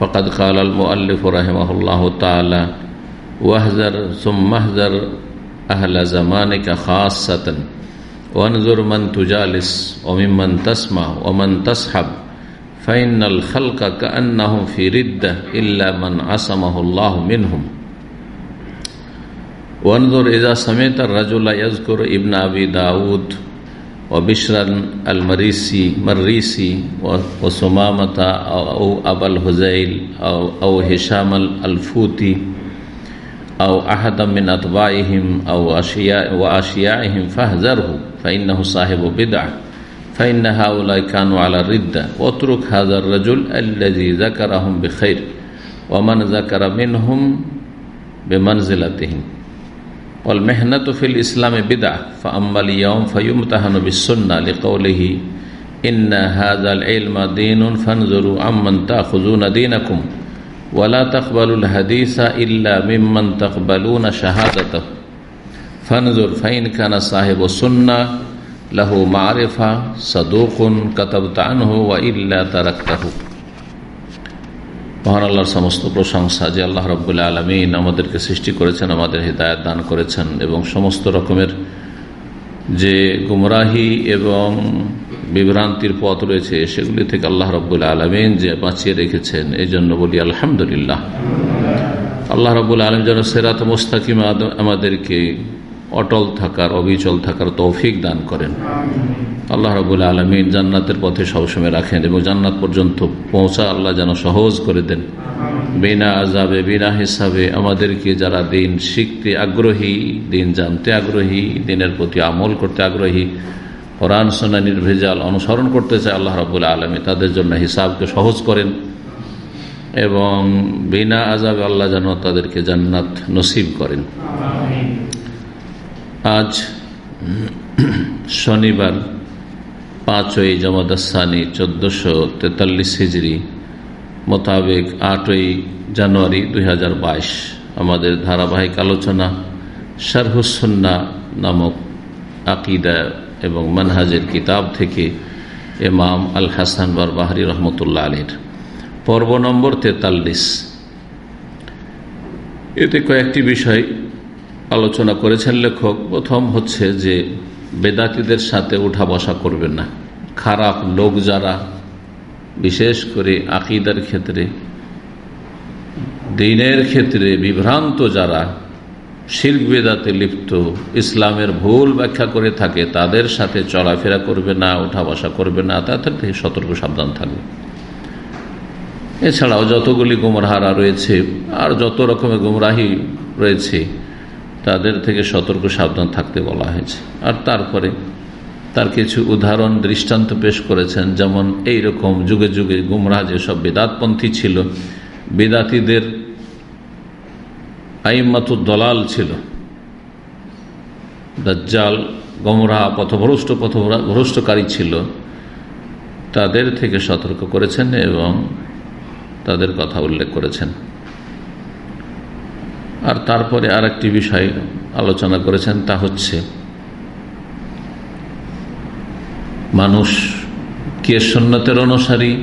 فقد قال المؤلف رحمه الله تعالى واهذر ثم اهذر أهل زمانك خاصة وانظر من تجالس وممن تسمع ومن تصحب فإن الخلق كأنهم في ردة إلا من عصمه الله منهم. وانظر إذا سمعت الرجل يذكر ابن أبي داود وبشرا المريسي مريسي وسمامة أو أبا الهزيل أو, أو هشام الفوتي أو أحدا من أتباعهم أو أشياء وأشياعهم فاهذره فإنه صاحب بدعة فإن هؤلاء كانوا على الردة واترك هذا الرجل الذي ذكرهم بخير ومن ذكر منهم بمنزلتهم. والمحنة في الإسلام بدعة فأما اليوم فيمتحن بالسنة لقوله إن هذا العلم دين فانظروا عمن تأخذون دينكم ولا تقبلوا الحديث إلا ممن تقبلون شهادته. فانظر فإن كان صاحب السنة له معرفة صدوق كتبت عنه وإلا تركته. মহান আল্লাহর সমস্ত প্রশংসা যে আল্লাহ রব্বুল্লা আলমিন আমাদেরকে সৃষ্টি করেছেন, আমাদের হৃদায়ত দান করেছেন এবং সমস্ত রকমের যে গুমরাহি এবং বিভ্রান্তির পথ রয়েছে, সেগুলি থেকে আল্লাহ রব্বুল্লা আলমিন যে বাঁচিয়ে রেখেছেন এই জন্য বলি আলহামদুলিল্লাহ। আল্লাহ রব্বুল আলম যেন সেরাত মোস্তাকিম আমাদেরকে অটল থাকার, অবিচল থাকার তৌফিক দান করেন। আল্লাহ রবুল আলমিন জান্নাতের পথে সবসময় রাখেন এবং জান্নাত পর্যন্ত পৌঁছা আল্লাহ যেন সহজ করে দেন। বিনা আজাবে বিনা হিসাবে আমাদেরকে যারা দিন শিখতে আগ্রহী, দিন জানতে আগ্রহী, দিনের প্রতি আমল করতে আগ্রহী, কোরআন সোনা নির্ভেজাল অনুসরণ করতে চায় আল্লাহ রবুল আলমী তাদের জন্য হিসাবকে সহজ করেন এবং বিনা আজাবে আল্লাহ যেন তাদেরকে জান্নাত নসিব করেন। আজ শনিবার পাঁচই জমাদাসানি চোদ্দশো তেতাল্লিশ হিজড়ি মোতাবেক আটই জানুয়ারি দুই হাজার বাইশ। আমাদের ধারাবাহিক আলোচনা শারহুসন্না নামক আকিদা এবং মানহাজের কিতাব থেকে এমাম আল হাসান বার বাহারি রহমতুল্লাহ আলীর। পর্ব নম্বর তেতাল্লিশ। এতে কয়েকটি বিষয় আলোচনা করেছেন লেখক, প্রথম হচ্ছে যে বেদাতিদের সাথে উঠা বসা করবেন না। খারাপ লোক যারা, বিশেষ করে আকিদার ক্ষেত্রে, দিনের ক্ষেত্রে বিভ্রান্ত যারা শিল্প বেদাতে লিপ্ত, ইসলামের ভুল ব্যাখ্যা করে থাকে, তাদের সাথে চলাফেরা করবে না, উঠা বসা করবে না, তাদের থেকে সতর্ক সাবধান থাকবে। এছাড়াও যতগুলি গুমরাহারা রয়েছে, আর যত রকমের গুমরাহি রয়েছে তাদের থেকে সতর্ক, সাবধান থাকতে বলা হয়েছে। আর তারপরে তার কিছু উদাহরণ, দৃষ্টান্ত পেশ করেছেন, যেমন এই রকম যুগে যুগে গুমরাহ যেসব বেদাতপন্থী ছিল, বেদাতিদের আইমাত দলাল ছিল। দাজ্জাল গমরা পথভ্রষ্ট, পথভ্রষ্টকারী ছিল। তাদের থেকে সতর্ক করেছেন এবং তাদের কথা উল্লেখ করেছেন। আর তারপরে আর একটি বিষয় আলোচনা করেছেন, তা হচ্ছে মানুষ কে সন্ন্যতের অনুসারী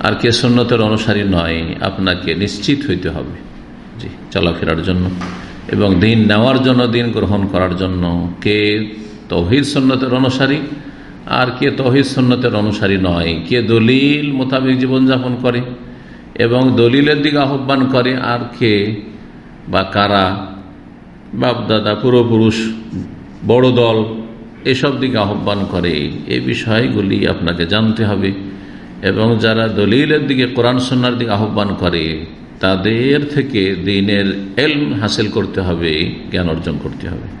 আর কে সন্ন্যতের অনুসারী নয়, আপনাকে নিশ্চিত হইতে হবে। জি, চলাফেরার জন্য এবং দিন নেওয়ার জন্য, দিন গ্রহণ করার জন্য কে তহির সন্ন্যতের অনুসারী আর কে তহির সন্ন্যতের অনুসারী নয়। কে দলিল মোতাবেক জীবনযাপন করে এবং দলিলের দিকে আহ্বান করে আর কে বা কারা, বাপদাদা, পূর্বপুরুষ, বড় দল, এসব দিকে আহ্বান করে। এই বিষয়গুলি আপনাকে জানতে হবে। এবং যারা দলিলের দিকে, কোরআন সন্ন্যার দিকে আহ্বান করে, তাদের থেকে দিনের এলম হাসিল করতে হবে, জ্ঞান অর্জন করতে হবে।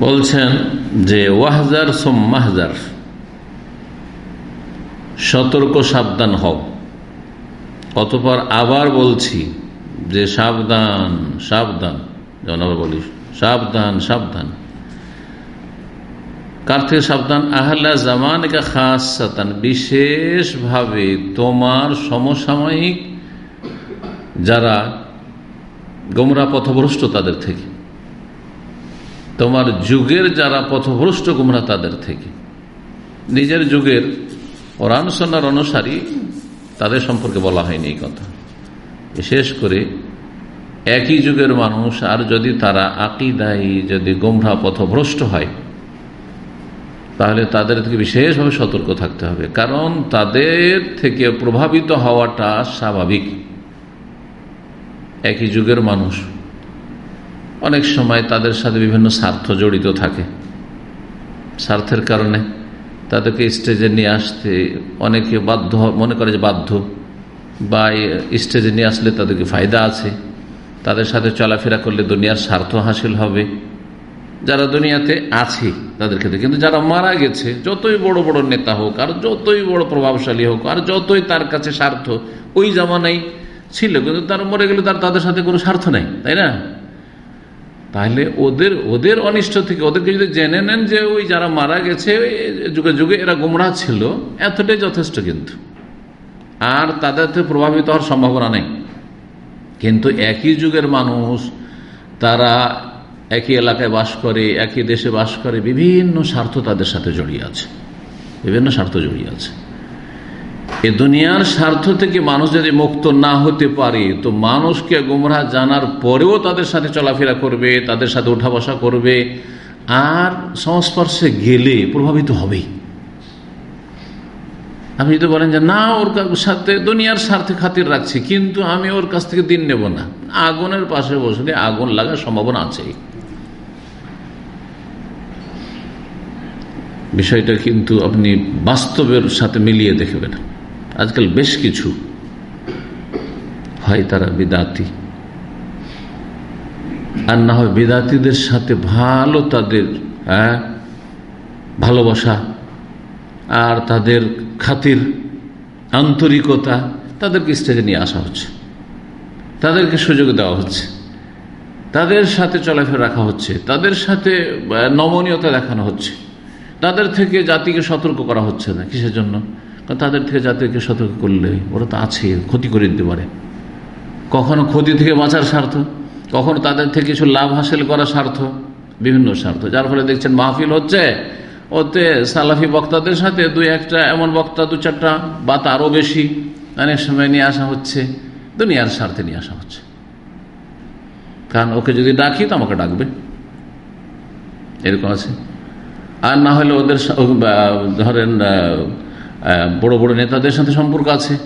বলছেন যে, ওয়াহজার সোম সতর্ক সাবধান হও। অতপর আবার বলছি যে সাবধান সাবধান। যেমন আবার বলি, সাবধান সাবধান। কার থেকে সাবধান? আহ্লা জামান খাস বিশেষভাবে তোমার সমসাময়িক যারা গোমরা পথভ্রষ্ট তাদের থেকে। তোমার যুগের যারা পথভ্রষ্ট গোমরা তাদের থেকে। নিজের যুগের ওরানসন্নার অনুসারী তাদের সম্পর্কে বলা হয়নি এই কথা। বিশেষ করে একই যুগের মানুষ, আর যদি তারা আকিদাই যদি গোমরা পথভ্রষ্ট হয়, তাহলে তাদের থেকে বিশেষভাবে সতর্ক থাকতে হবে। কারণ তাদের থেকে প্রভাবিত হওয়াটা স্বাভাবিক। একই যুগের মানুষ অনেক সময় তাদের সাথে বিভিন্ন স্বার্থ জড়িত থাকে। স্বার্থের কারণে তাদেরকে স্টেজে নিয়ে আসতে অনেকে বাধ্য মনে করে যে বাধ্য বা স্টেজে নিয়ে আসলে তাদেরকে ফায়দা আছে। তাদের সাথে চলাফেরা করলে দুনিয়ার স্বার্থ হাসিল হবে। যারা দুনিয়াতে আছে তাদের ক্ষেত্রে কিন্তু যারা মারা গেছে, যতই বড় বড় নেতা হোক, আর যতই বড় প্রভাবশালী হোক, আর যতই তার কাছে স্বার্থ, ওই জামানাই ছিল, কিন্তু তার মরে গেলে তার তাদের সাথে কোনো স্বার্থ নাই, তাই না? তাহলে ওদের ওদের অনিষ্ট থেকে, ওদেরকে যদি জেনে নেন যে ওই যারা মারা গেছে যুগে যুগে এরা গুমরা ছিল, এতটাই যথেষ্ট কিন্তু। আর তাদের থেকে প্রভাবিত হওয়ার সম্ভাবনা নেই। কিন্তু একই যুগের মানুষ, তারা একই এলাকায় বাস করে, একই দেশে বাস করে, বিভিন্ন স্বার্থ তাদের সাথে জড়িয়ে আছে। বিভিন্ন স্বার্থ জড়িয়ে আছে। এ দুনিয়ার স্বার্থ থেকে মানুষ যদি মুক্ত না হতে পারে, তো মানুষকে গুমরাহ জানার পরেও তাদের সাথে চলাফেরা করবে, তাদের সাথে উঠা বসা করবে, আর সংস্পর্শে গেলে প্রভাবিত হবেই। আপনি যদি বলেন যে, না, ওর সাথে, দুনিয়ার স্বার্থে খাতির রাখছি, কিন্তু আমি ওর কাছ থেকে দিন নেব না। আগুনের পাশে বসলে আগুন লাগার সম্ভাবনা আছে বিষয়টা কিন্তু আপনি বাস্তবের সাথে মিলিয়ে দেখবেন। আজকাল বেশ কিছু হয় তারা বিদাতি। আর না হয় বিদাতিদের সাথে ভালো তাদের হ্যাঁ ভালোবাসা আর তাদের খাতির, আন্তরিকতা তাদেরকে স্টেজে নিয়ে আসা হচ্ছে। তাদেরকে সুযোগ দেওয়া হচ্ছে। তাদের সাথে চলাফেরা রাখা হচ্ছে। তাদের সাথে নমনীয়তা দেখানো হচ্ছে। তাদের থেকে জাতিকে সতর্ক করা হচ্ছে না। কিসের জন্য? তাদের থেকে জাতিকে সতর্ক করলে, ওরা তো আছে, ক্ষতি করে দিতে পারে। কখনো ক্ষতি থেকে বাঁচার স্বার্থ, কখনো তাদের থেকে কিছু লাভ হাসিল করার স্বার্থ, বিভিন্ন স্বার্থ। যার ফলে দেখছেন মাহফিল হচ্ছে, ওতে সালাফি বক্তাদের সাথে দুই একটা, এমন বক্তা দু চারটা, বা তারও বেশি, অনেক সময় নিয়ে আসা হচ্ছে, দুনিয়ার স্বার্থে নিয়ে আসা হচ্ছে। কারণ ওকে যদি ডাকি, তো আমাকে ডাকবে। এরকম আছে। আর না হলে ওদের ধরেন বড় বড় নেতাদের সাথে সম্পর্ক আছে।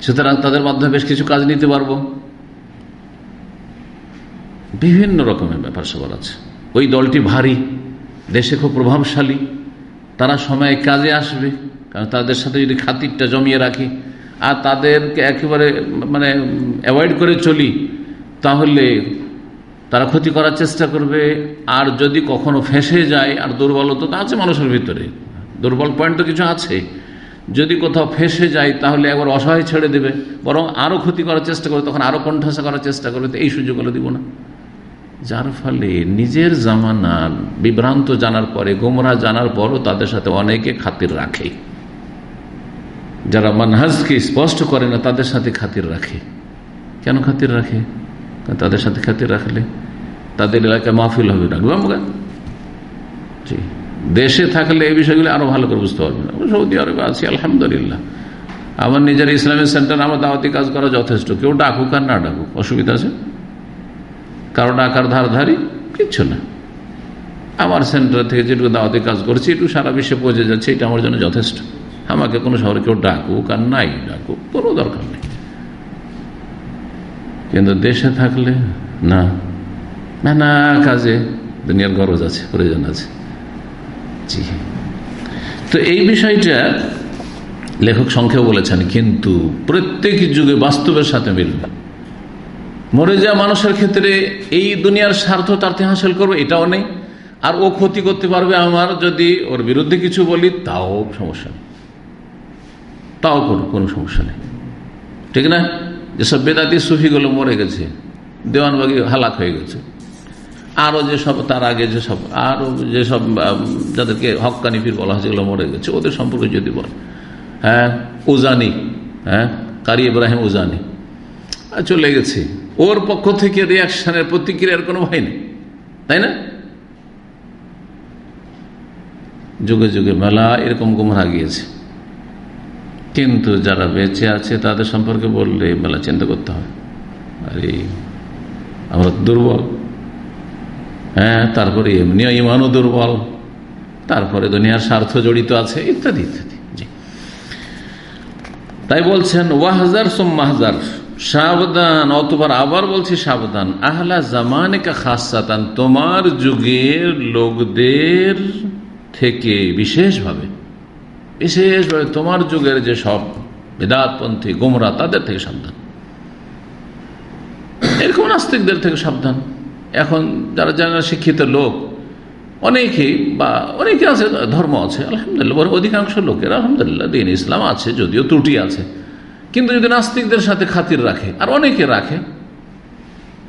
সুতরাং তাদের মাধ্যমে বেশ কিছু কাজ নিতে পারব। বিভিন্ন রকমের ব্যাপার সবার আছে। ওই দলটি ভারী, দেশে খুব প্রভাবশালী। তারা সময়ে কাজে আসবে, কারণ তাদের সাথে যদি খাতিরটা জমিয়ে রাখি, আর তাদেরকে একেবারে মানে অ্যাভয়েড করে চলি, তাহলে তারা ক্ষতি করার চেষ্টা করবে। আর যদি কখনো ফেসে যায় আর দুর্বলতা আছে মানুষের ভিতরে। দুর্বল পয়েন্ট তো কিছু আছে। যদি কোথাও ফেসে যায়, তাহলে একবার অসহায় ছেড়ে দেবে। বরং আরও ক্ষতি করার চেষ্টা করবে, তখন আরও কণ্ঠাসা করার চেষ্টা করবে, তো এই সুযোগগুলো দিব না। যার ফলে নিজের জামানার বিভ্রান্ত জানার পরে, গোমরা জানার পরও তাদের সাথে অনেকে খাতির রাখে। যারা মানহাজকে স্পষ্ট করে না, তাদের সাথে খাতির রাখে। কেন খাতির রাখে? তাদের সাথে খাতির রাখলে তাদের এলাকায় মাহফিল হবে রাখবে আমরা জি। দেশে থাকলে এই বিষয়গুলি আরও ভালো করে বুঝতে পারবেন সৌদি আরবে আছি, আলহামদুলিল্লাহ। আমার নিজের ইসলামিক সেন্টার, আমার দাওয়াতি কাজ করা যথেষ্ট। কেউ ডাকুক আর না ডাকুক, অসুবিধা আছে? কারও ডাকার ধার ধারি কিচ্ছু না। আমার সেন্টার থেকে যেটুকু দাওয়াতি কাজ করছি, একটু সারা বিশ্বে পৌঁছে যাচ্ছে, এটা আমার জন্য যথেষ্ট। আমাকে কোনো শহরে কেউ ডাকুক আর নাই ডাকুক, কোনো দরকার নেই। কিন্তু দেশে থাকলে, না। না কাজে দুনিয়ার গরজ আছে, প্রয়োজন আছে। জি। তো এই বিষয়টা লেখক সংখ্যা বলেছেন, কিন্তু প্রত্যেক যুগে বাস্তবের সাথে মিলবে। মরে যাওয়া মানুষের ক্ষেত্রে এই দুনিয়ার স্বার্থ তার হাসিল করবে, এটাও নেই। আর ও ক্ষতি করতে পারবে আমার যদি ওর বিরুদ্ধে কিছু বলি, তাও সমস্যা নেই। তাও কোনো সমস্যা নেই। ঠিক না? যেসব বেদাতি সুফিগুলো মরে গেছে, দেওয়ানবাগি হালাক হয়ে গেছে। আরও যেসব, তার আগে যেসব আরও যেসব যাদেরকে হকানি পীর বলা হয়েছে, এগুলো মরে গেছে, ওদের সম্পর্কে যদি বল। হ্যাঁ উজানি হ্যাঁ কারি ইব্রাহিম উজানি। চলে গেছে। ওর পক্ষ থেকে রিয়াকশনের প্রতিক্রিয়ার কোনো ভয় নেই, তাই না? যুগে যুগে মেলা এরকম গুমরা গিয়েছে। কিন্তু যারা বেঁচে আছে, তাদের সম্পর্কে বললে মেলা চিন্তা করতে হবে আরে, আমরা দুর্বল। হ্যাঁ তারপরে এমনিও ইমানও দুর্বল, তারপরে দুনিয়ার স্বার্থ জড়িত আছে, ইত্যাদি ইত্যাদি তাই বলছেন, ওয়াহাজার সোম্মাহাজার সাবধান, অতবার আবার বলছি সাবধান। আহলা জামানিকা খাসাতান তোমার যুগের লোকদের থেকে বিশেষভাবে বিশেষভাবে তোমার যুগের যে সব বেদাতপন্থী গোমরা, তাদের থেকে সাবধান। এরকম নাস্তিকদের থেকে সাবধান। এখন যারা যারা শিক্ষিত লোক, অনেকেই বা অনেকে আছে, ধর্ম আছে, আলহামদুলিল্লাহ অধিকাংশ লোকের, আলহামদুলিল্লাহ, দিন ইসলাম আছে, যদিও ত্রুটি আছে। কিন্তু যদি নাস্তিকদের সাথে খাতির রাখে, আর অনেকে রাখে,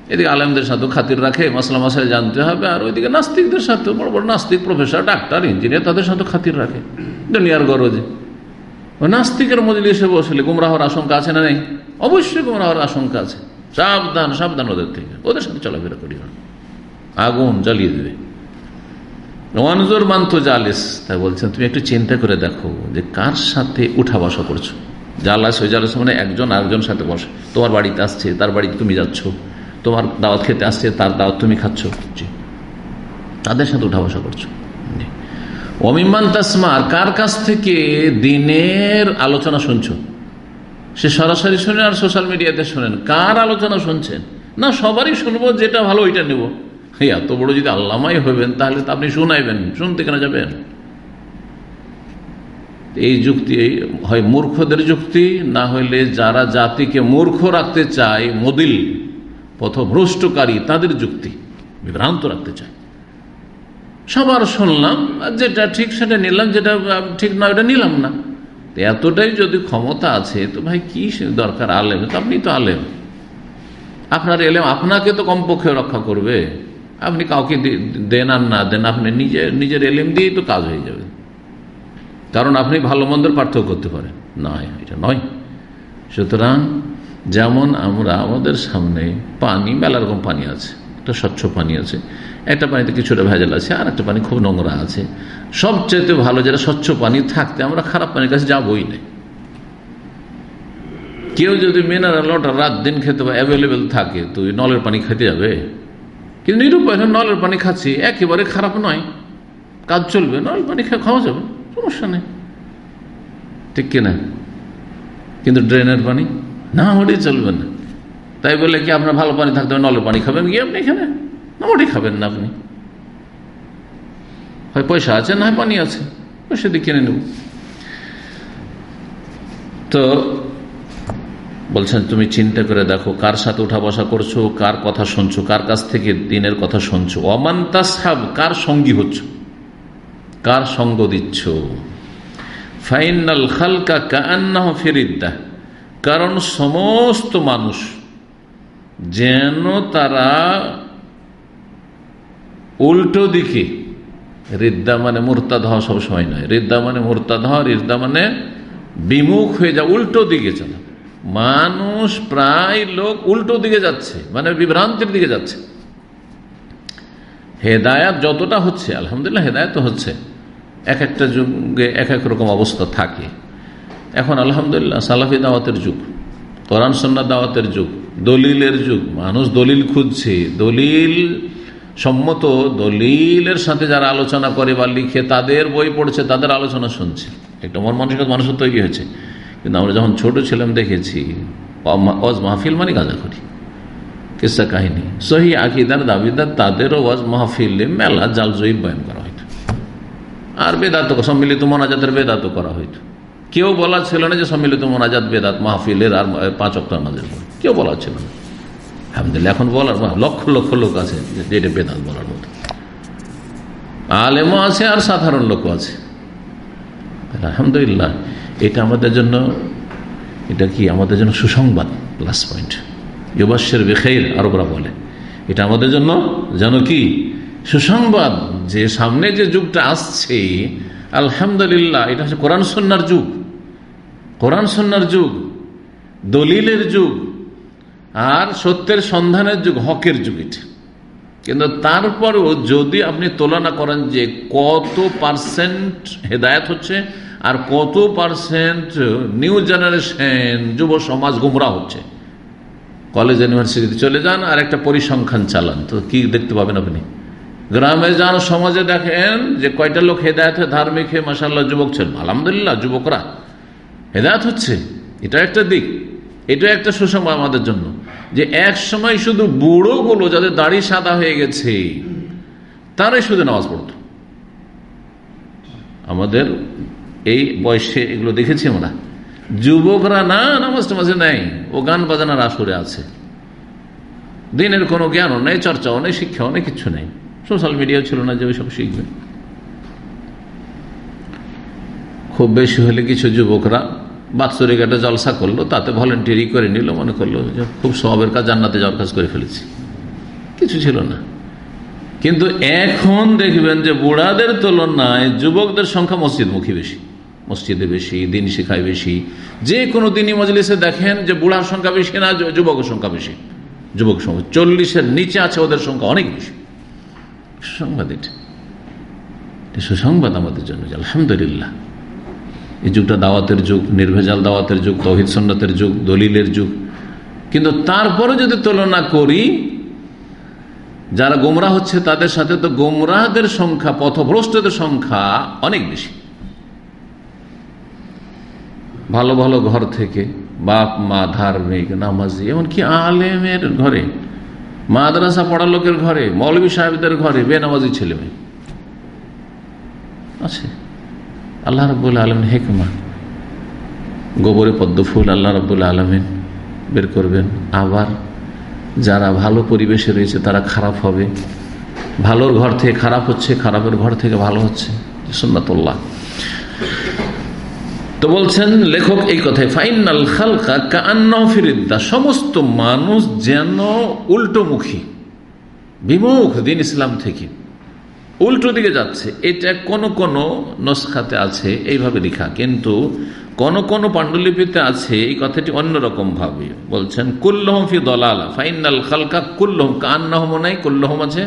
এদিকে আলেমদের সাথেও খাতির রাখে মশলা মশাই জানতে হবে, আর ওইদিকে নাস্তিকদের সাথেও, বড় বড় নাস্তিক, প্রফেসর, ডাক্তার, ইঞ্জিনিয়ার, তাদের সাথে খাতির রাখে, দুনিয়ার গরজে। নাস্তিকের মজলিসে বসলে গুমরাহর আশঙ্কা আছে না নেই? অবশ্যই গুমরাহর আশঙ্কা আছে। সাবধান সাবধান ওদের থেকে। ওদের সাথে চলাফেরা করি আগুন জ্বালিয়ে দেবে। ওয়ানজোর মান্ত জালিস, তাই বলছেন, তুমি একটু চিন্তা করে দেখো যে কার সাথে উঠা বসা করছ। জালাস ওই জালাস মানে একজন আরেকজন সাথে বসে। তোমার বাড়িতে আসছে, তার বাড়িতে তুমি যাচ্ছ। তোমার দাওয়াত খেতে আসছে, তার দাওয়াত তুমি খাচ্ছ। তাদের সাথে উঠা বসা করছ। অমিমান তাসমার, কার কাছ থেকে দিনের আলোচনা শুনছো? সে সরাসরি শোনেন আর সোশ্যাল মিডিয়াতে শোনেন। কার আলোচনা শুনছেন? না, সবারই শুনব, যেটা ভালো ওইটা নেব। এত বড় যদি আল্লামাই হবেন তাহলে তো আপনি শুনাইবেন, শুনতে কেন যাবেন? এই যুক্তি হয় মূর্খদের যুক্তি, না হইলে যারা জাতিকে মূর্খ রাখতে চায়, মদিল, পথভ্রষ্টকারী, তাদের যুক্তি, বিভ্রান্ত রাখতে চায়। সবার শুনলাম, যেটা ঠিক সেটা নিলাম, যেটা ঠিক না, ওটা নিলাম না। এতটাই যদি ক্ষমতা আছে, তো ভাই কি দরকার আলেম? তো আপনি তো আলেম। আপনার এলেম আপনাকে তো কমপক্ষে রক্ষা করবে। আপনি কাউকে দেন আর না দেন, আপনি নিজে নিজের এলেম দিয়েই তো কাজ হয়ে যাবে। কারণ আপনি ভালো মন্দের পার্থক্য করতে পারেন। নয়, এটা নয়। সুতরাং যেমন আমরা আমাদের সামনে পানি মেলা রকম পানি আছে, একটা স্বচ্ছ পানি আছে একটা পানিতে কিছুটা ভেজাল আছে, আর একটা পানি খুব নোংরা আছে। সবচেয়ে ভালো যেটা স্বচ্ছ পানি থাকতে আমরা খারাপ পানির কাছে যাবই না। কেউ যদি মিনারেল ওয়াটার রাত দিন খেতে অ্যাভেলেবেল থাকে, তো নলের পানি খেতে যাবে। কিন্তু নিরুপায় নলের পানি খাচ্ছি, একেবারে খারাপ নয়। কাজ চলবে নল পানি খাওয়া যাবে, সমস্যা নেই। ঠিক কিনা? কিন্তু ড্রেনের পানি না হলেই চলবে না। তাই বলে কি আপনার ভালো পানি থাকতে হবে, নলের পানি খাবেন? গিয়ে আপনি এখানে ওটাই খাবেন না আপনি। হয় পয়সা আছে না হয় পানি আছে, পয়সা দিয়ে কিনে নেব। তো বলছেন, তুমি চিন্তা করে দেখো, কার সাথে উঠা বসা করছ, কার কথা শুনছো, কার কাছ থেকে দিনের কথা শুনছো? অমান তাসাব কার সঙ্গী হচ্ছ? কার সঙ্গ দিচ্ছ? ফাইনাল খালকা কান্না ফেরিদ্দা, কারণ সমস্ত মানুষ যেন তারা উল্টো দিকে। রিদ্দা মানে মোরতাদ হওয়া সবসময় নয়। রিদ্দা মানে মোরতাদ হওয়া, রিদ্দা মানে বিমুখ হয়ে যা উল্টো দিকে চলা। মানুষ প্রায় লোক উল্টো দিকে যাচ্ছে মানে বিভ্রান্তির দিকে যাচ্ছে। হেদায়াত যতটা হচ্ছে, আলহামদুলিল্লাহ হেদায়ত হচ্ছে। এক একটা যুগে এক এক রকম অবস্থা থাকে। এখন আলহামদুলিল্লাহ সালাফি দাওয়াতের যুগ, কোরআন সন্না দাওয়াতের যুগ, দলিলের যুগ। মানুষ দলিল খুঁজছে, দলিল সম্মত দলিলের সাথে যারা আলোচনা করে বা লিখে তাদের বই পড়ছে, তাদের আলোচনা শুনছে। একটা মন মানসিকতা মানুষের তৈরি হয়েছে। কিন্তু আমরা যখন ছোট ছিলাম দেখেছি ওয়াজ মাহফিল মানে গাঁজা করি কিসা কাহিনী? সহি আকিদার দাবিদার তাদেরও ওয়াজ মাহফিলে মেলা জাল জয়ীব বয়ান করা হইত। আর বেদাত সম্মিলিত মোনাজাতের বেদাত করা হইত। কেউ বলা ছিল না যে সম্মিলিত মোনাজাত বেদাত মাহফিলের আর পাঁচ অক্টার নাজের কেউ বলা ছিল না। আলহামদুলিল্লাহ, এখন বলার লক্ষ লক্ষ লোক আছে যে এটা বেদাত বলার মতো। আলেমও আছে আর সাধারণ লোকও আছে। আলহামদুলিল্লাহ, এটা আমাদের জন্য, এটা কি আমাদের জন্য সুসংবাদ? প্লাস পয়েন্ট যুবাসের বেখের আরবরা বলে। এটা আমাদের জন্য যেন কি? সুসংবাদ। যে সামনে যে যুগটা আসছে, আলহামদুলিল্লাহ, এটা হচ্ছে কোরআন সন্ন্যার যুগ। কোরআন সন্ন্যার যুগ, দলিলের যুগ আর সত্যের সন্ধানের যুগ, হকের যুগ এটা। কিন্তু তারপরেও যদি আপনি তুলনা করেন যে কত পার্সেন্ট হেদায়ত হচ্ছে আর কত পার্সেন্ট নিউ জেনারেশন, যুব সমাজ গুমরা হচ্ছে। কলেজ, ইউনিভার্সিটিতে চলে যান আর একটা পরিসংখ্যান চালান। তো কি দেখতে পাবেন আপনি? গ্রামে যান, সমাজে দেখেন যে কয়টা লোক হেদায়ত ধার্মিক হে মাসাল্লাহ যুবক ছেন আলহামদুলিল্লাহ, যুবকরা। হেদায়ত হচ্ছে। এটা একটা দিক। এটা একটা সুষম আমাদের জন্য। যে এক সময় শুধু বুড়ো বুড়োগুলো যাদের দাড়ি সাদা হয়ে গেছে, তারাই শুধু নামাজ পড়ত। আমাদের এই বয়সে এগুলো দেখেছি আমরা। যুবকরা, না, নামাজ টামাজে নেই, ও গান বাজানার আসরে আছে। দিনের কোনো জ্ঞানও নেই, চর্চাও নেই, শিক্ষাও নেই কিছু নেই। সোশ্যাল মিডিয়াও ছিল না যে ওইসব শিখবে। খুব বেশি হলে কিছু যুবকরা বাৎসরিক একটা জলসা করল, তাতে ভলেন্টিয়ারি করে নিল, মনে করল যে খুব সবের কাজ, জান্নাতে যাওয়ার কাজ করে ফেলেছি। কিছু ছিল না। কিন্তু এখন দেখবেন যে বুড়াদের তুলনায় যুবকদের সংখ্যা মসজিদমুখী বেশি। মসজিদে বেশি, দিন শিখায় বেশি। যে কোনো দিনই মজলিসে দেখেন যে বুড়ার সংখ্যা বেশি না যুবকের সংখ্যা বেশি। যুবক সংখ্যা চল্লিশের নিচে আছে, ওদের সংখ্যা অনেক বেশি। সুসংবাদ এটা। সুসংবাদ আমাদের জন্য আলহামদুলিল্লাহ। এই যুগটা দাওয়াতের যুগ, নির্ভেজাল দাওয়াতের যুগ, তহিদ সন্ন্যতের যুগ, দলিলের যুগ। কিন্তু তারপরে যদি তুলনা করি, যারা গোমরা হচ্ছে তাদের সাথে তো গোমরাহদের সংখ্যা, পথভ্রষ্টদের সংখ্যা অনেক বেশি। ভালো ভালো ঘর থেকে বাপ, মা, ধার্মিক, নামাজি, এমনকি আলেমের ঘরে, মাদ্রাসা পড়া লোকের ঘরে মৌলবী সাহেবদের ঘরে বেনামাজি ছেলে মেয়ে আছে। আল্লাহ রবুল্লা আলমিন হেকমা গোবরে পদ্ম ফুল আল্লাহ রবুল্লা আলমিন বের করবেন। আবার যারা ভালো পরিবেশে রয়েছে তারা খারাপ হবে। ভালোর ঘর থেকে খারাপ হচ্ছে, খারাপের ঘর থেকে ভালো হচ্ছে। সুন্নাতুল্লাহ। তো বলছেন লেখক এই কথায় ফাইনাল খালকা কান্না সমস্ত মানুষ যেন উল্টোমুখী, বিমুখ দিন ইসলাম থেকে। উল্টো দিকে যাচ্ছে। এটা কোন কোন নস্খাতে আছে, এইভাবে লেখা। কিন্তু কোন কোন পাণ্ডুলিপিতে আছে, এই কথাটি অন্যরকম ভাবে বলছেন, কুল্লহম ফি দলালা ফাইনাল খালকা কুল্লহম কান্নাহম নাই কুল্লহম আছে।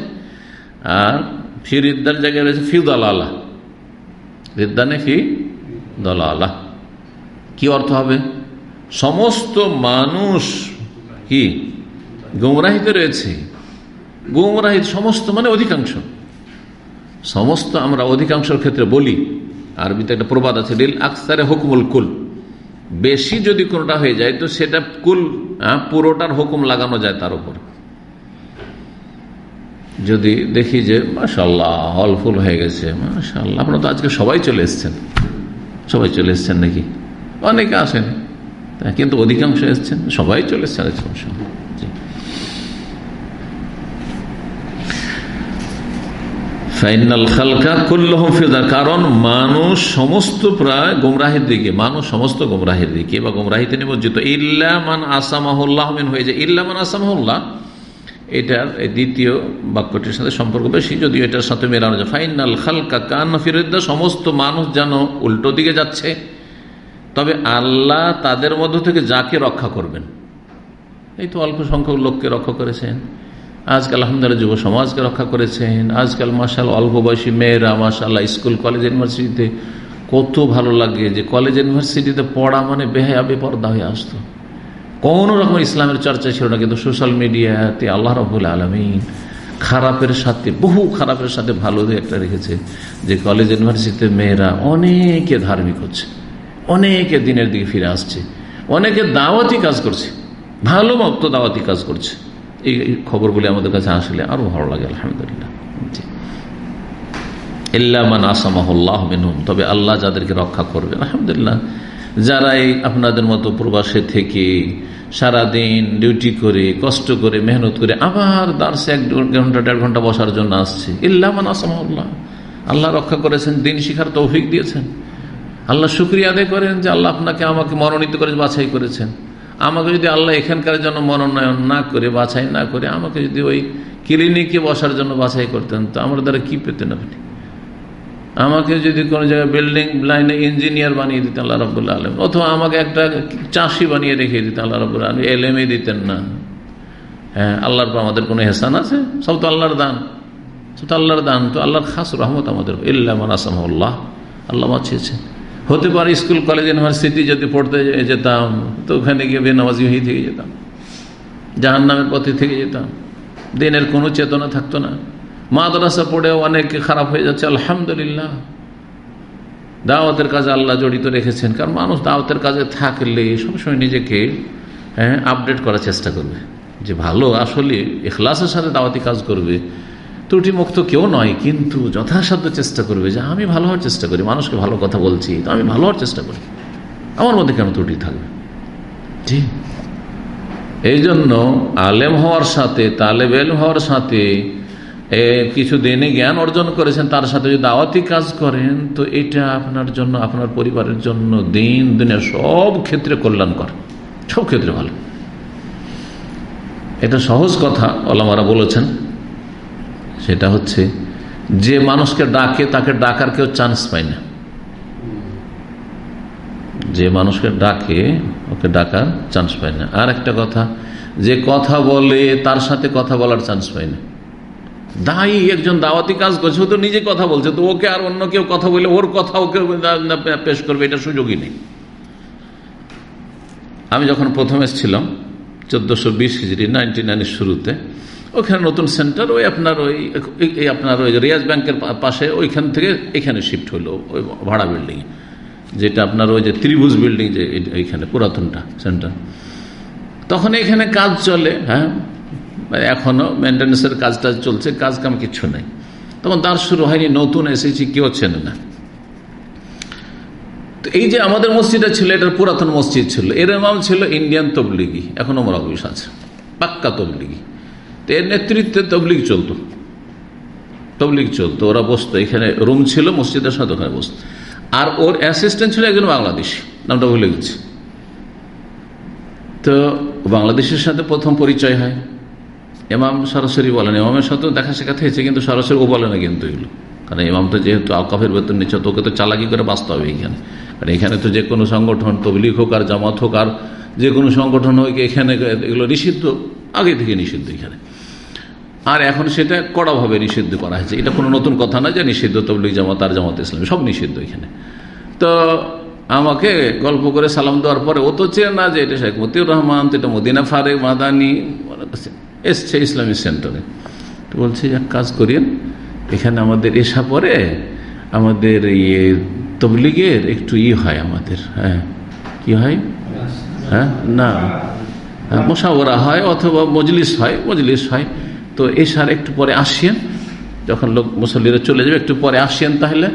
আর ফি রিদ্দার জায়গায় রয়েছে ফি দলালা। রিদ্দানে ফি দলালা। কি অর্থ হবে? সমস্ত মানুষ কি? গুমরাহিতে রয়েছে। গুমরাহিত সমস্ত মানে অধিকাংশ। সমস্ত আমরা অধিকাংশের ক্ষেত্রে বলি, আরবিতে একটা প্রবাদ আছে রিল আকসারে হুকুমুল কুল। বেশি যদি কোনটা হয়ে যায়, তো সেটা কুল পুরোটার হুকুম লাগানো যায় তার উপর। যদি দেখি যে মাসাল্লাহ হল হয়ে গেছে মাসাল্লাহ আপনারা তো আজকে সবাই চলে এসছেন। সবাই চলে এসছেন নাকি? অনেকে আসেন। কিন্তু অধিকাংশ এসছেন, সবাই চলে এসছেন ফাইনাল কারণ মানুষ সমস্ত প্রায় গোমরাহের দিকে, মানুষ সমস্ত গোমরাহের দিকে, বা গোমরাহিতে নিমজ্জিত। আসামাহুল্লাহ মিন হয়ে যায় ইল্লামান আসামাহুল্লাহ, এটার দ্বিতীয় বাক্যটির সাথে সম্পর্ক বেশি, যদিও এটার সাথে মেলানো যায়। ফাইনাল খালকা কান ফিরুদ্দা সমস্ত মানুষ যেন উল্টো দিকে যাচ্ছে। তবে আল্লাহ তাদের মধ্য থেকে যাকে রক্ষা করবেন, এই তো অল্প সংখ্যক লোককে রক্ষা করেছেন। আজকাল আলহামদুলিল্লাহ যুব সমাজকে রক্ষা করেছেন। আজকাল মাসাল অল্প বয়সী মেয়েরা মাসাল্লাহ স্কুল, কলেজ, ইউনিভার্সিটিতে কত ভালো লাগে যে কলেজ, ইউনিভার্সিটিতে পড়া মানে বেহায়া বেপর্দা হয়ে আসতো। কোনো রকম ইসলামের চর্চা ছিল না, কিন্তু সোশ্যাল মিডিয়াতে আল্লাহ রবুল আলমিন খারাপের সাথে, বহু খারাপের সাথে ভালো একটা রেখেছে যে কলেজ, ইউনিভার্সিটিতে মেয়েরা অনেকে ধার্মিক হচ্ছে, অনেকে দিনের দিকে ফিরে আসছে, অনেকে দাওয়াতি কাজ করছে, ভালো মতো দাওয়াতি কাজ করছে। এই খবরগুলি আমাদের কাছে আসলে আরও ভালো লাগে, আলহামদুলিল্লাহ। আসামাহুল্লাহ মিনহুম, তবে আল্লাহ যাদেরকে রক্ষা করবে, আলহামদুলিল্লাহ। যারা এই আপনাদের মতো প্রবাসে থেকে সারাদিন ডিউটি করে, কষ্ট করে, মেহনত করে, আবার দার্সে এক ঘণ্টা, দেড় ঘণ্টা বসার জন্য আসছে ইল্লামান আসামাহুল্লাহ। আল্লাহ রক্ষা করেছেন, দিন শিখার তৌফিক দিয়েছেন। আল্লাহ শুক্রিয়া আদায় করেন যে আল্লাহ আপনাকে আমাকে মনোনীত করে, বাছাই করেছেন। আমাকে যদি আল্লাহ এখানকার জন্য মনোনয়ন না করে, বাছাই না করে, আমাকে যদি ওই ক্লিনিকে বসার জন্য বাছাই করতেন, তো আমার দ্বারা কি পেতেন আপনি? আমাকে যদি কোনো জায়গায় বিল্ডিং লাইনে ইঞ্জিনিয়ার বানিয়ে দিতেন, আল্লাহ রবুল্লা আলম অথবা আমাকে একটা চাষি বানিয়ে রেখে দিতেন, আল্লাহ রবুল্লা আলম এলএমই দিতেন না। হ্যাঁ আল্লাহর পর আমাদের কোনো হেসান আছে? সব তো আল্লাহর দান। সব তো আল্লাহর দান। তো আল্লাহর খাস রহমত আমাদের। ইল্লামান আসামল্লাহ আল্লাহ বাঁচিয়েছেন। হতে পারে স্কুল, কলেজ, ইউনিভার্সিটি যদি পড়তে যেতাম, তো ওখানে গিয়ে বেনামাজি হয়ে থেকে যেতাম। জাহান নামের পথে থেকে যেতাম। দিনের কোনো চেতনা থাকতো না। মাদ্রাসা পড়েও অনেক খারাপ হয়ে যাচ্ছে, আলহামদুলিল্লাহ। দাওয়াতের কাজে আল্লাহ জড়িত রেখেছেন, কারণ মানুষ দাওয়াতের কাজে থাকলে সবসময় নিজেকে হ্যাঁ আপডেট করার চেষ্টা করবে। যে ভালো আসলে এখলাসের সাথে দাওয়াতি কাজ করবে। ত্রুটি মুক্ত কেউ নয়, কিন্তু যথাসাধ্য চেষ্টা করবে যে আমি ভালো হওয়ার চেষ্টা করি, মানুষকে ভালো কথা বলছি, তো আমি ভালো হওয়ার চেষ্টা করি। আমার মধ্যে কেন ত্রুটি থাকবে? জি। এই জন্য আলেম হওয়ার সাথে তালেব এল হওয়ার সাথে কিছু দিনে জ্ঞান অর্জন করেছেন, তার সাথে যদি দাওয়াতি কাজ করেন, তো এটা আপনার জন্য, আপনার পরিবারের জন্য দিন, দিনের সব ক্ষেত্রে কল্যাণকর, সব ক্ষেত্রে ভালো। এটা সহজ কথা, ওলামারা বলেছেন। সেটা হচ্ছে, যে মানুষকে ডাকে, তাকে ডাকার কেউ চান্স পায় না। যে মানুষকে ডাকে, ওকে ডাকার চান্স পায় না। আর একটা কথা, যে কথা বলে, তার সাথে কথা বলার চান্স পায় না। দায়ী একজন দাওয়াতি কাজ করছে তো নিজে কথা বলছে, তো ওকে আর অন্য কেউ কথা বলে ওর কথা ওকে পেশ করবে, এটা সুযোগই নেই। আমি যখন প্রথম এসেছিলাম, চোদ্দশো বিশ হিজড়ি নাইনটি নাইনের শুরুতে ওখানে নতুন সেন্টার, ওই আপনার ওই আপনার ওই রিয়াজ ব্যাংকের পাশে, ওইখান থেকে এখানে শিফট হলো, ওই ভাড়া বিল্ডিং যেটা আপনার ওই যে ত্রিভুজ বিল্ডিং যে এইখানে, পুরাতনটা সেন্টার তখন এখানে কাজ চলে হ্যাঁ? এখনও মেনটেন্সের কাজ টাজ চলছে, কাজ কাম কিচ্ছু নেই। তখন তার শুরু হয়নি, নতুন এসেছি কেউ চেনে না। তো এই যে আমাদের মসজিদটা ছিল, এটার পুরাতন মসজিদ ছিল। এর নাম ছিল ইন্ডিয়ান তবলিগি, এখনও মোরাবিস আছে, পাক্কা তবলিগি। তো এর নেতৃত্বে তবলিগ চলতো। তবলিগ চলতো। ওরা বসতো। এখানে রুম ছিল, মসজিদের সাথে ওখানে বসতো। আর ওর অ্যাসিস্ট্যান্ট ছিল একজন বাংলাদেশি, নামটা ভুলে গেছি। তো বাংলাদেশের সাথে প্রথম পরিচয় হয়। এমাম সরাসরি বলেন এমামের সাথেও দেখা শেখাতে হয়েছে, কিন্তু সরাসরি ও বলে না কিন্তু এগুলো। কারণ এমাম তো যেহেতু আকাফের বেতন নিচ্ছে তোকে তো চালাকি করে বাঁচতে হবে এখানে কারণ এখানে তো যে কোনো সংগঠন তবলিক হোক আর জামাত হোক আর যে কোনো সংগঠন হোক, এখানে এগুলো নিষিদ্ধ, আগে থেকে নিষিদ্ধ এখানে। আর এখন সেটা কড়াভাবে নিষিদ্ধ করা হয়েছে। এটা কোনো নতুন কথা না যে নিষিদ্ধ তবলিক জামাত আর জামাত ইসলাম, সব নিষিদ্ধ এখানে। তো আমাকে গল্প করে সালাম দেওয়ার পরে ও তো চেয়ে না যে এটা শেখ মতিউর রহমান এটা মদিনা ফারে মাদানি এসছে ইসলামিক সেন্টারে। তো বলছে, এক কাজ করিয়েন, এখানে আমাদের এসা পরে আমাদের ইয়ে তবলিগের একটু ই হয় আমাদের হ্যাঁ কি হয়? হ্যাঁ না মোশাওরা হয় অথবা মজলিস হয় মজলিস হয়। তো এসার একটু পরে আসিয়েন, যখন লোক মুসল্লিরা চলে যাবে, একটু পরে আসিয়েন তাহলে।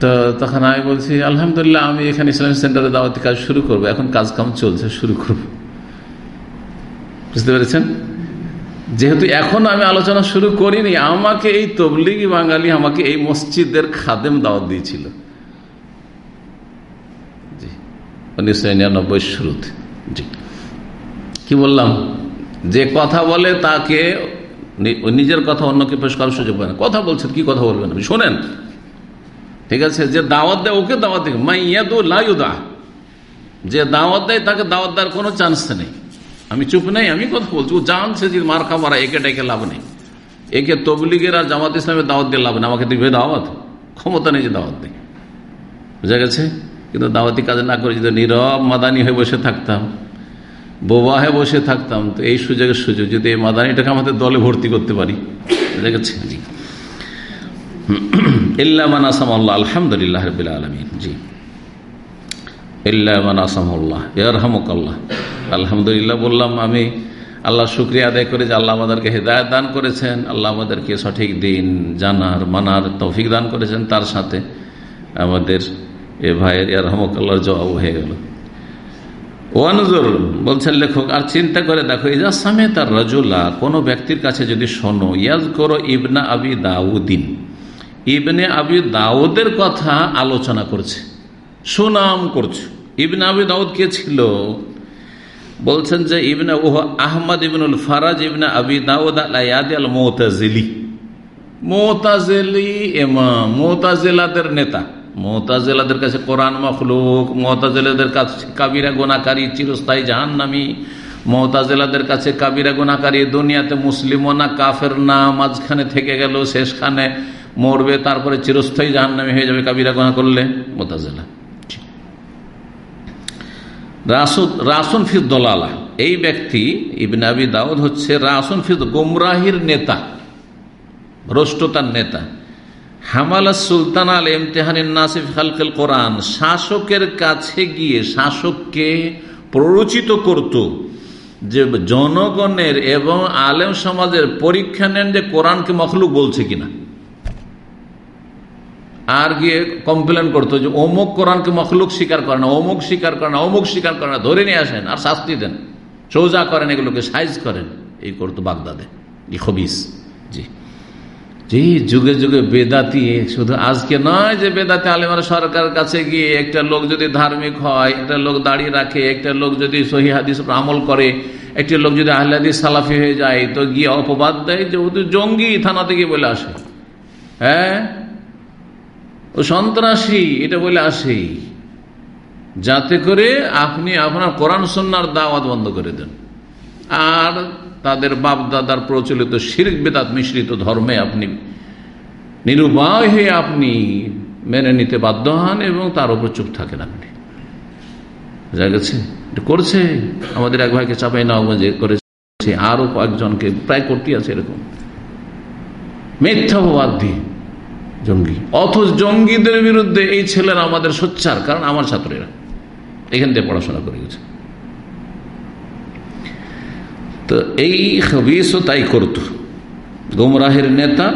তো তখন আমি বলছি, আলহামদুলিল্লাহ, আমি এখানে ইসলামিক সেন্টারে দাওয়াতি কাজ শুরু করব। এখন কাজ কাম চলছে, শুরু করব। বুঝতে পেরেছেন? যেহেতু এখন আমি আলোচনা শুরু করিনি, আমাকে এই তবলিগি বাঙালি আমাকে এই মসজিদের খাদেম দাওয়াত দিয়েছিল। জি। উনিশশো নিরানব্বই শুরুতে। জি। কি বললাম? যে কথা বলে তাকে নিজের কথা অন্যকে পেশ করার সুযোগ পায় না। কথা বলছেন, কি কথা বলবেন আপনি? শোনেন। ঠিক আছে? যে দাওয়াত দেয়, ওকে দাওয়াত দেয়। মাইয়াদু লাইদা যে দাওয়াত দেয়, তাকে দাওয়াত দেওয়ার কোনো চান্স নেই। আমি চুপ নেই, আমি কথা বলছি। ও জানছে যে মার খামারা একে ডেকে লাভ নেই। একে তবলিগের আর জামাত ইসলামের দাওয়াত দিয়ে লাভ নেই। আমাকে দিবে দাওয়াত? ক্ষমতা নেই যে দাওয়াত দেয়। বুঝা গেছে? কিন্তু দাওয়াতি কাজ না করে যদি নীরব মাদানি হয়ে বসে থাকতাম বোবা হয়ে বসে থাকতাম, তো এই সুযোগের সুযোগ। যদি এই মাদানিটাকে আমাদের দলে ভর্তি করতে পারি বুঝা গেছে জি ইল্লামান আসামাল্লাহ, আলহামদুলিল্লাহ রবিল আলমিন। জি। ইল্লামান আসামাল্লাহ, ইয়ারহামুকাল্লাহ। আলহামদুলিল্লাহ বললাম, আমি আল্লাহ শুক্রিয়া আদায় করে যে আল্লাহ আমাদেরকে হেদায়ত দান করেছেন, আল্লাহ আমাদেরকে সঠিক দিন, জানার, মানার তৌফিক দান করেছেন। তার সাথে আমাদের এ ভাইয়ের ইয়ারহামুকাল্লাহর জবাব হয়ে গেল। ওয়ানজুর বলছেন লেখক, আর চিন্তা করে দেখো, ইজা সামে তার রাজুল্লাহ কোনো ব্যক্তির কাছে যদি শোনো ইয়াজ করো ইবনা আবি দাউদ্দিন ইবনে আবি দাউদের কথা আলোচনা করছে, সুনাম করছে ইবনে আবি দাউদ কে ছিল? বলছেন যে, ইবনে ওহ আহমদ ইবনুল ফারাজ ইবনে আবি দাউদ আল মোতাজিলি মোতাজেলি এমা মোতাজেলাদের নেতা মোতাজেলাদের কাছে কোরআন মখলুক, মোতাজেলাদের কাছে কাবিরা গোনাকারী চিরস্থায়ী জাহান্নামী, মোতাজেলাদের কাছে কাবিরা গোনাকারী দুনিয়াতে মুসলিমও না, কাফের না, মাঝখানে থেকে গেল, শেষখানে মরবে, তারপরে চিরস্থায়ী জাহান্নামী হয়ে যাবে কাবিরা গোনা করলে, মোতাজেলা। রাসুন ফিদ দলালা। এই ব্যক্তি ইবিন আবি দাউদ হচ্ছে রাসুন ফিদ গুমরাহির নেতা, ভ্রষ্টতার নেতা। হামালা সুলতান আল ইমতেহানিন নাসিফ হালকেল কোরআন শাসকের কাছে গিয়ে শাসককে প্ররোচিত করত যে জনগণের এবং আলেম সমাজের পরীক্ষা নেন যে কোরআনকে মখলুক বলছে কিনা। আর গিয়ে কমপ্লেন করতো যে অমুক কোরআনকে মখলুক স্বীকার করে না, অমুক স্বীকার করে না, অমুক স্বীকার করে না, ধরে নিয়ে আসেন, আর শাস্তি দেন। সোজা করেন এগুলোকে সাইজ করেন। এই করতো বাগদাদে। ই খবিস। জি। জি, যুগে যুগে বেদাতি, শুধু আজকে নয় যে বেদাতি আলিমার সরকার কাছে গিয়ে একটা লোক যদি ধার্মিক হয়, একটা লোক দাঁড়িয়ে রাখে, একটা লোক যদি সহি হাদিস আমল করে, একটি লোক যদি আহ্লাদিস সালাফি হয়ে যায়, তো গিয়ে অপবাদ দেয় যে ও তো জঙ্গি থানা থেকে বলে আসে। হ্যাঁ? ও সন্ত্রাসী, এটা বলে আসে যাতে করে আপনি আপনার কোরআন সন্ন্যার দাওয়াত বন্ধ করে দেন। আর তাদের বাপ দাদার প্রচলিত শিরিক বেদাত মিশ্রিত ধর্মে আপনি নিরুপায় হয়ে আপনি মেনে নিতে বাধ্য হন এবং তার উপর চুপ থাকেন আপনি। বুঝা গেছে? করছে। আমাদের এক ভাইকে চাপাই নগঞ্জে করেছে। আরও কয়েকজনকে প্রায় করতে আছে এরকম। মিথ্যাবাদ দিয়ে জঙ্গি। অথচ জঙ্গিদের বিরুদ্ধে এই ছেলেরা আমাদের সোচ্চার, কারণ আমার ছাত্রেরা। এখান থেকে পড়াশোনা করে গেছে। তো এই হবিসও তাই করত। গুমরাহের নেতা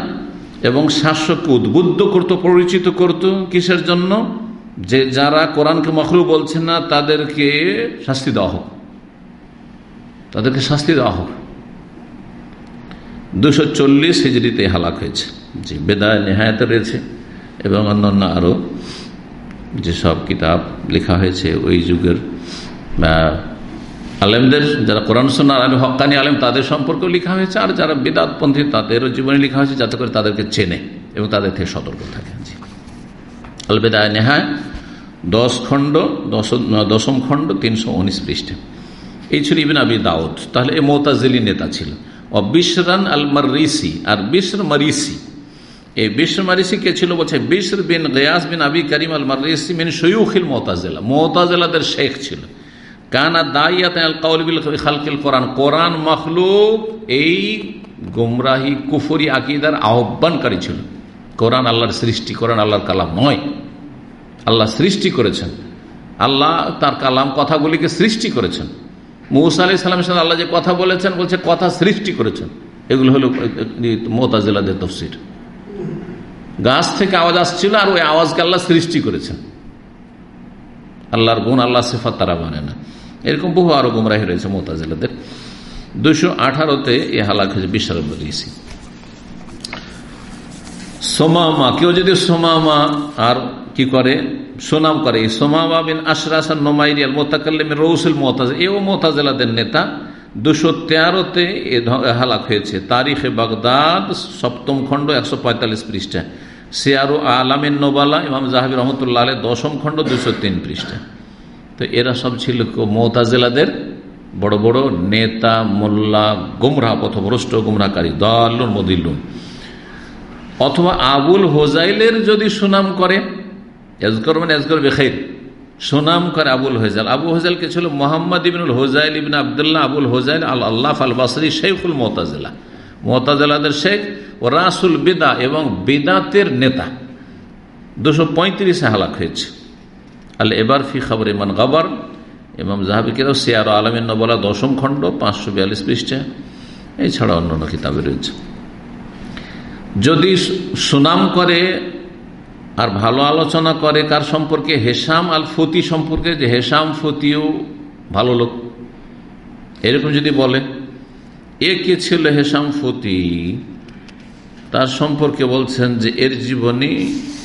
এবং শাসককে উদ্বুদ্ধ করত, পরিচিত করত কিসের জন্য? যে যারা কোরআনকে মখলু বলছে না, তাদেরকে শাস্তি দেওয়া হোক। তাদেরকে শাস্তি দেওয়া হোক। দুশো চল্লিশ হিজড়িতে হালাক হয়েছে। জি বেদায় নেহায়তে রয়েছে এবং অন্যান্য আরও যেসব কিতাব লেখা হয়েছে ওই যুগের আলেমদের, যারা কোরআন সোনার আলম, হকানি, আলেম, তাদের সম্পর্কেও লেখা হয়েছে, আর যারা বেদাতপন্থী, তাদেরও জীবনে লেখা হয়েছে, যাতে করে তাদেরকে চেনে এবং তাদের থেকে সতর্ক থাকে। আল বেদায় নেহায়, দশ খণ্ড দশম খণ্ড, তিনশো উনিশ পৃষ্ঠে। এই ছিল ইবিন আবি দাউদ। তাহলে এ মোতাজিলি নেতা ছিল। ও বিশরান আল মারিসি আর বিশর মারিসি। এই বিশর মারিসি কে ছিল বলছে? বিশর বিন গয়াস বিন আবি করিম আল মারিসি মিন সৈয়ুখিল মোতাজেলা মোতাজেলাদের শেখ ছিল। কানা দাইয়াত খালকিল কোরআন। কোরআন মখলুক এই গুমরাহি কুফরি আকিদার আহ্বানকারী ছিল। কোরআন আল্লাহর সৃষ্টি, কোরআন আল্লাহর কালাম নয়। আল্লাহ সৃষ্টি করেছেন। আল্লাহ তার কালাম কথাগুলিকে সৃষ্টি করেছেন। মৌসা আলি সাল্লামের সাথে আল্লাহ যে কথা বলেছেন, বলছে কথা সৃষ্টি করেছেন। এগুলো হলো মোতাজিলাদের তফসির। গাছ থেকে আওয়াজ আসছিল আর ওই আওয়াজকে আল্লাহ সৃষ্টি করেছেন। আল্লাহর গুণ, আল্লাহ সেফাত তারা মানে না। এরকম বহু আরও গুমরাহি রয়েছে মোতাজিলাদের। দুশো আঠারোতে এ হালাক হয়েছে বিশাল দিয়েছি সোমামা, কেউ যদি সোমামা আর কি করে? সোনাম করে। এই সোমামা বিন আশরাসান নোমাইরিয়াল মোতাকাল্লিম রৌসুল মোতাজ এও মোতাজেলাদের নেতা। দুশো তেরোতে এ হালাক হয়েছে। তারিখে বাগদাদ সপ্তম খণ্ড একশো পঁয়তাল্লিশ পৃষ্ঠা সিয়ারু আলামিন নোবালা, ইমাম জাহাবি রহমতুল্লাহ আলের দশম খণ্ড দুশো তিন পৃষ্ঠা। তো এরা সব ছিল মোতাজেলাদের বড় বড় নেতা, মোল্লা গুমরা পথভ্রষ্ট গুমরাকারী দল্লুন, মদিল্লুন। অথবা আবুল হোজাইলের যদি সুনাম করে, এজকর মানে এজকর বেখাইর সুনাম করে আবুল হোজাইল। আবু হোজাইলকে ছিল? মোহাম্মদ ইবিনুল হোজাইল ইবিন আবদুল্লাহ, আবুল হোজাইল আল আল্লাহ আল বাসরি শেখুল মোতাজেলা। মোতাজেলাদের শেখ ও রাসুল বিদা এবং বিদাতের নেতা। দুশো পঁয়ত্রিশে হালাক হয়েছে। আল এবার ফি খবর ইমান গাবার, ইমাম জাহাবিকেরাও সিয়ার আলমিন নবলা দশম খণ্ড, পাঁচশো বিয়াল্লিশ পৃষ্ঠা এছাড়া অন্যান্য কিতাবে রয়েছে। যদি সুনাম করে আর ভালো আলোচনা করে, কার সম্পর্কে? হেসাম আল ফতি সম্পর্কে, যে হেসাম ফতিও ভালো লোক। এরকম যদি বলে এ কে ছিল হেসাম ফতি? তার সম্পর্কে বলছেন যে এর জীবনী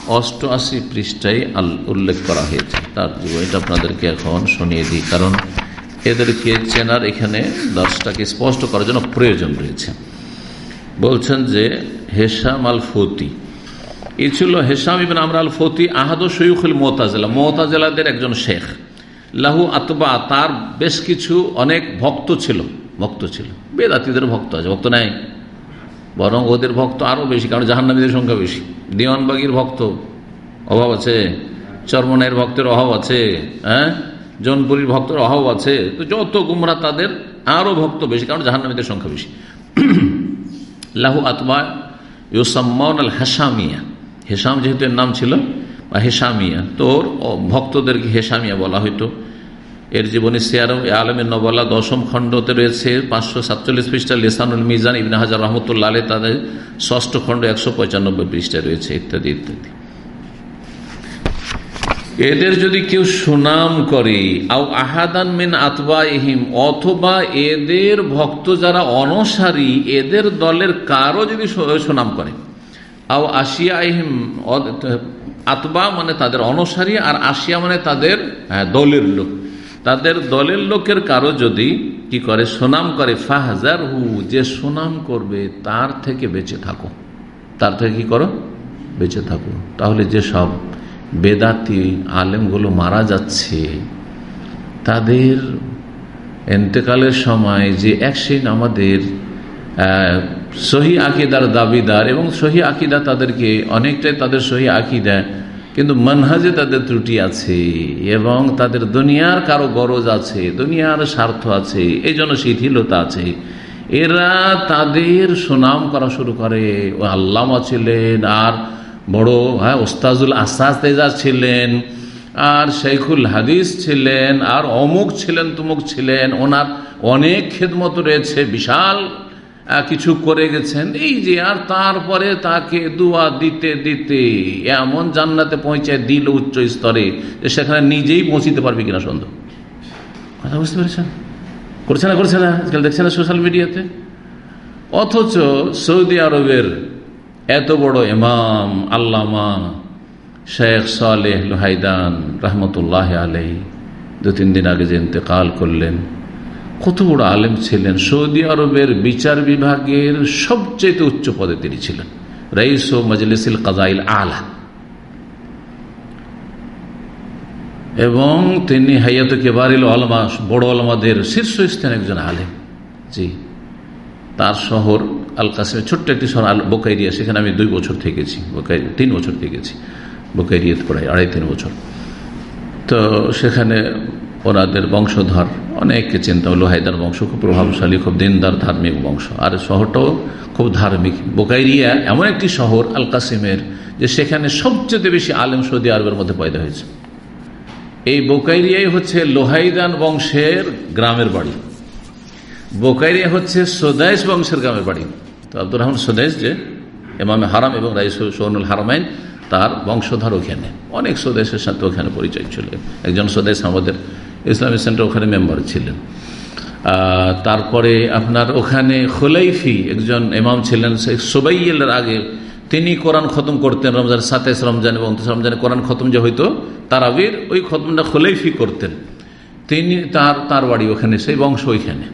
অষ্টআশি পৃষ্ঠায় উল্লেখ করা হয়েছে। তার জীবনীটা আপনাদেরকে এখন শুনিয়ে দিই, কারণ এদেরকে চেনার এখানে দশটাকে স্পষ্ট করার জন্য প্রয়োজন রয়েছে। বলছেন যে হেসাম আল ফতি। এ ছিল হেসাম ইবিন আমরা আল ফতি আহাদ সৈয়ুল মোহতাজেলা মোহতাজেলাদের একজন শেখ। লাহু আতবা, তার বেশ কিছু অনেক ভক্ত ছিল। ভক্ত ছিল। বেদাতিদের ভক্ত আছে, ভক্ত নাই। বরং ওদের ভক্ত আরও বেশি, কারণ জাহান্নামীদের সংখ্যা বেশি। দিওয়ানবাগির ভক্ত অভাব আছে, চর্মনাইয়ের ভক্তের অভাব আছে হ্যাঁ? জনপুরীর ভক্তের অভাব আছে। তো যত গুমরা তাদের আরও ভক্ত বেশি, কারণ জাহান্নামীদের সংখ্যা বেশি। লাহু আতবা ইউসাম্মান আল হেসামিয়া হেসাম যেহেতু এর নাম ছিল, বা হেসামিয়া তোর ভক্তদেরকে হেসামিয়া বলা হইতো। এর জীবনী সিয়ার আলমের নবলা দশম খণ্ডতে রয়েছে পাঁচশো সাতচল্লিশ পৃষ্ঠা লেসানুল মিজান ইবিন হাজার রহমতুল্লাহ আলী তাদের ষষ্ঠ খণ্ড একশো পঁচানব্বই পৃষ্ঠা রয়েছে ইত্যাদি ইত্যাদি। এদের যদি কেউ সুনাম করে আও আহাদান মিন আতবা ইহিম অথবা এদের ভক্ত যারা অনসারী এদের দলের কারও যদি সুনাম করে আও আসিয়া ইহিম আতবা মানে তাদের অনসারী আর আসিয়া মানে তাদের হ্যাঁ, দলের লোক। তাদের দলের লোকের কারও যদি কি করে সুনাম করে ফাহাজার হু যে সুনাম করবে তার থেকে বেঁচে থাকো। তার থেকে কি করো? বেঁচে থাকো। তাহলে যে সব বেদাতি আলেমগুলো মারা যাচ্ছে, তাদের এন্তেকালের সময় যে একশিন আমাদের সহি আকিদার দাবিদার এবং সহি আকিদা তাদেরকে অনেকটাই তাদের সহি আকিদা কিন্তু মনহাজে তাদের ত্রুটি আছে এবং তাদের দুনিয়ার কারও গরজ আছে, দুনিয়ার স্বার্থ আছে, এই জন্য শিথিলতা আছে। এরা তাদের সুনাম করা শুরু করে। ও আল্লামা ছিলেন, আর বড় হ্যাঁ ওস্তাজুল আসাস তেজাজ ছিলেন, আর শেখুল হাদিস ছিলেন, আর অমুক ছিলেন, তুমুক ছিলেন। ওনার অনেক খেদমত রয়েছে, বিশাল কিছু করে গেছেন। এই যে আর তারপরে তাকে দুয়া দিতে দিতে এমন জান্নাতে পৌঁছায় দিল উচ্চ স্তরে যে সেখানে নিজেই পৌঁছিতে পারবে কিনা সন্দেহ। কথা বুঝতে পেরেছেন? করছে না করছে না? আজকাল দেখছে না সোশ্যাল মিডিয়াতে অথচ সৌদি আরবের এত বড় ইমাম, আল্লামা শেখ সালেহ লোহাইদান রহমতুল্লাহ আলহী দু তিন দিন আগে যে ইন্তেকাল করলেন কত বড় আলেম ছিলেন। সৌদি আরবের বিচার বিভাগের সবচেয়ে উচ্চ পদে তিনি ছিলেন। রাইস ও মজলিসিল কাজাইল আলা। এবং তিনি হাইয়াত কেবারিল আলমা বড় আলমাদের শীর্ষস্থানে একজন আলেম। জি, তার শহর আল কাসিমের ছোট্ট একটি শহর আল বোকাইরিয়া। সেখানে আমি দুই বছর থেকেছি বোকাই তিন বছর থেকেছি। বোকাইরিয়াতে প্রায় আড়াই তিন বছর। তো সেখানে ওনাদের বংশধর। অনেককে চিন্তা হলো হায়দার বংশ খুব প্রভাবশালী, খুব দিনদার ধার্মিক বংশ। আর শহরটাও খুব ধার্মিক। বোকাইরিয়া এমন একটি শহর, আল কাসিমের, যে সেখানে সবচেয়ে বেশি আলেম সৌদি আরবের মধ্যে পয়দা হয়েছে। এই বোকাইরিয়াই হচ্ছে লোহাইদান বংশের গ্রামের বাড়ি। বোকাইরিয়া হচ্ছে সোদাইশ বংশের গ্রামের বাড়ি। তো আব্দুর রহমান সোদাইশ যে এমামে হারাম এবং রাইস সোহনুল হারামাইন, তার বংশধর ওখানে। অনেক স্বদেশের সাথে ওখানে পরিচয় ছিল। একজন স্বদেশ আমাদের ইসলামিক সেন্টার ওখানে মেম্বার ছিলেন। তারপরে আপনার ওখানে খোলাইফি একজন ইমাম ছিলেন সোবাইয়ের আগে তিনি কোরআন খতম করতেন রমজান সাতাইশ রমজান এবং রমজানে কোরআন খতম যে হইতো, তারাবির ওই খতমটা খোলাইফি করতেন। তিনি তার তার বাড়ি ওখানে, সেই বংশ ওইখানে।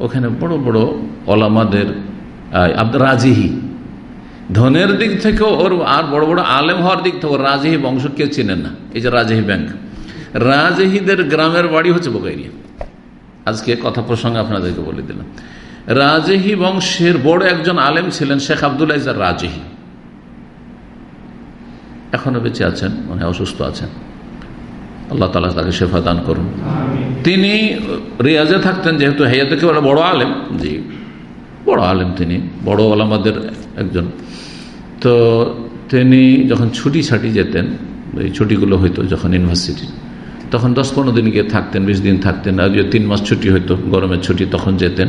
ওখানে বড় বড় ওলামাদের আব্দুল রাজিহি। ধনের দিক থেকেও ওর, আর বড় বড় আলেম হওয়ার দিক থেকে রাজহি বংশ কেউ চেনেন না। এই যে রাজহি ব্যাংক। রাজহিদের গ্রামের বাড়ি হচ্ছে বোকাইরিয়া। আজকে কথা প্রসঙ্গে আপনাদেরকে বলে দিলাম। রাজহি বংশের বড় একজন আলেম ছিলেন শেখ আবদুল্লাহ রাজহি। এখনও বেঁচে আছেন মানে অসুস্থ আছেন। আল্লাহ তালা তাকে শেফা দান করুন। তিনি রিয়াজে থাকতেন যেহেতু হেয়াতে কেউ বড় আলেম। জি বড় আলেম তিনি বড় আলামাদের একজন। তো তিনি যখন ছুটি ছাটি যেতেন ওই ছুটিগুলো হইতো যখন ইউনিভার্সিটি। তখন দশ পনেরো দিন গিয়ে থাকতেন, বিশ দিন থাকতেন, আর তিন মাস ছুটি হইতো, গরমের ছুটি, তখন যেতেন।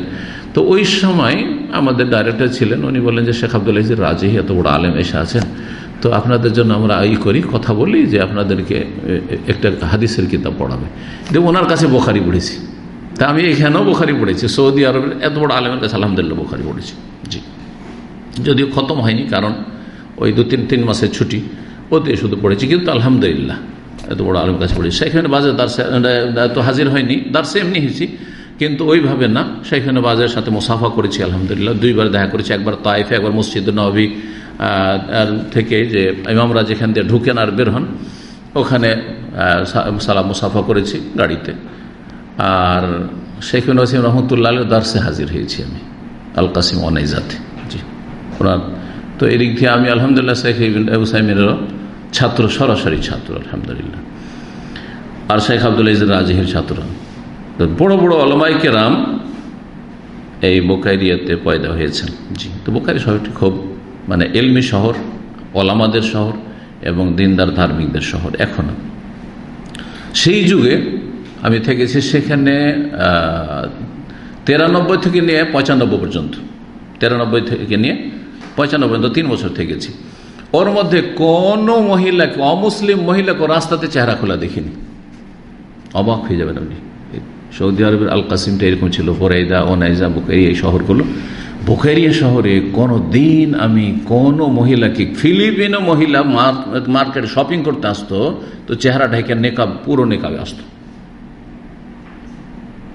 তো ওই সময় আমাদের ডাইরেক্টর ছিলেন, উনি বলেন যে, শেখ আবদুল্লাহ রাজেহি এত বড় আলেম এসে আছেন। তো আপনাদের জন্য আমরা ই করি, কথা বলি যে, আপনাদেরকে একটা হাদিসের কিতাব পড়াবে। যে ওনার কাছে বোখারি পড়েছি। তা আমি এখানেও বোখারি পড়েছি, সৌদি আরবের এত বড় আলেমের কাছে আলহামদুলিল্লাহ বোখারি পড়েছি। জি। যদিও খতম হয়নি, কারণ ওই দু তিন তিন মাসের ছুটি, ওতে শুধু পড়েছি, কিন্তু আলহামদুলিল্লাহ। এত বড় আলম কাছে পড়েছি সেখানে বাজে দার্সে তো হাজির হয়নি। দার্সে এমনি হয়েছি। কিন্তু ওইভাবে না সেখানে বাজের সাথে মুসাফা করেছি, আলহামদুলিল্লাহ। দুইবার দেখা করেছি, একবার তাইফে, একবার মসজিদ নবী। থেকে যে ইমামরা যেখান দিয়ে ঢুকেন আর বের হন, ওখানে সালাম মুসাফা করেছি গাড়িতে। আর শেখ ওয়াসিম রহমতুল্লাহ দার্সে হাজির হয়েছি আমি, আল কাসিম অনাইজাতে জি। ওনার তো এদিক থেকে আমি আলহামদুলিল্লাহ শেখ হুসাইমিনেরও ছাত্র, সরাসরি ছাত্র, আলহামদুলিল্লাহ। আর শেখ আবদুল্লাহ ইজ রাজিহের ছাত্র। বড় বড় অলমাইকে রাম এই বোকাইরিয়াতে পয়দা হয়েছেন। জি, তো বোকারি শহরটি খুব মানে এলমি শহর, ওলামাদের শহর এবং দিনদার ধার্মিকদের শহর এখনও। সেই যুগে আমি থেকেছি সেখানে তেরানব্বই থেকে নিয়ে পঁচানব্বই পর্যন্ত। তেরানব্বই থেকে নিয়ে পঁচানব্বই পর্যন্ত তিন বছর থেকেছি। ওর মধ্যে কোনো মহিলাকে, অমুসলিম মহিলাকে রাস্তাতে চেহারা খোলা দেখিনি। অবাক হয়ে যাবেন আপনি। সৌদি আরবের আল কাসিমটা এরকম ছিল ফোরাইদা ওনাইজা বুকারি এই শহরগুলো। বুখারিয়া শহরে কোনো দিন আমি কোনো মহিলাকে, ফিলিপিনো মহিলা মার্কেটে শপিং করতে আসতো, তো চেহারা ঢেকে নেকাব, পুরো নেকাবে আসতো।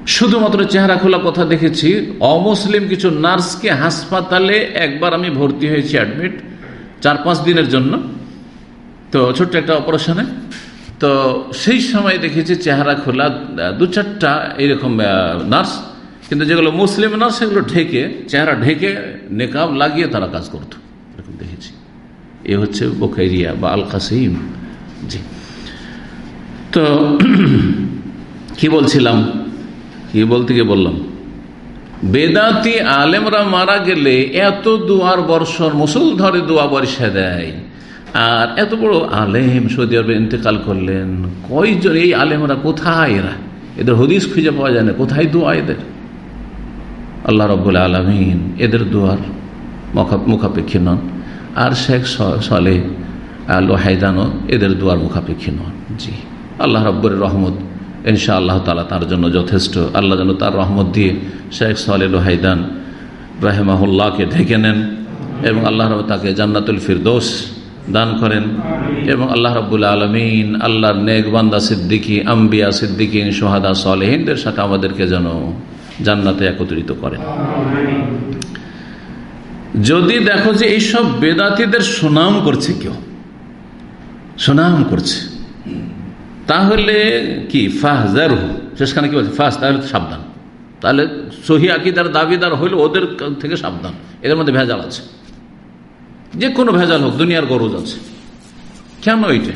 শুধুমাত্র চেহারা খোলা কথা দেখেছি, অমুসলিম কিছু নার্সকে হাসপাতালে একবার আমি ভর্তি হয়েছি অ্যাডমিট চার, পাঁচ দিনের জন্য। তো ছোট্ট একটা অপারেশনে। তো সেই সময় দেখেছি চেহারা খোলা, দু চারটা এইরকম নার্স। কিন্তু যেগুলো মুসলিম নার্স, সেগুলো ঢেকে, চেহারা ঢেকে নেকাব লাগিয়ে তারা কাজ করতো। এরকম দেখেছি। এ হচ্ছে বোকাইরিয়া বা আল কাসিম জি। তো কি বলছিলাম? কি বলতে গিয়ে বললাম? বেদাতি আলেমরা মারা গেলে এত দুয়ার বর্ষণ, মুসল ধরে দোয়া বর্ষা দেয়। আর এত বড় আলেম সৌদি আরবে ইন্তেকাল করলেন। কয়জন এই আলেমরা কোথায় এরা? এদের হদিস খুঁজে পাওয়া যায় না। কোথায় দোয়া এদের? আল্লাহ রব্বুল আলমিন এদের দোয়ার মুখাপেক্ষী নন। আর শেখ সালে লোহাইদানও এদের দোয়ার মুখাপেক্ষী নন। জি, আল্লাহ রব্বুর রহমত। ইনশা আল্লাহ তালা তার জন্য যথেষ্ট। আল্লাহ যেন তার রহমত দিয়ে শেখ সালে লোহাইদান রাহেমাহুল্লাহকে ঢেকে নেন এবং আল্লাহ রব তাকে জান্নাতুল ফিরদোস দান করেন এবং আল্লাহ রব্বুল আলমিন আল্লাহর নেকবান্দা সিদ্দিকী, আম্বিয়া সিদ্দিকিন সোহাদা সালেহিনদের সাথে আমাদেরকে যেন জান্নাতে একত্রিত করেন। যদি দেখো যে এইসব বেদাতিদের সুনাম করছে কেউ, সুনাম করছে তাহলে কি? ফাহজার শেষখানে কি বলছে? ফাহ তাহলে সাবধান। তাহলে সহি আকিদার দাবিদার হইলে ওদের থেকে সাবধান। এদের মধ্যে ভেজাল আছে। যে কোনো ভেজাল হোক, দুনিয়ার গরজ আছে। কেন এইটা?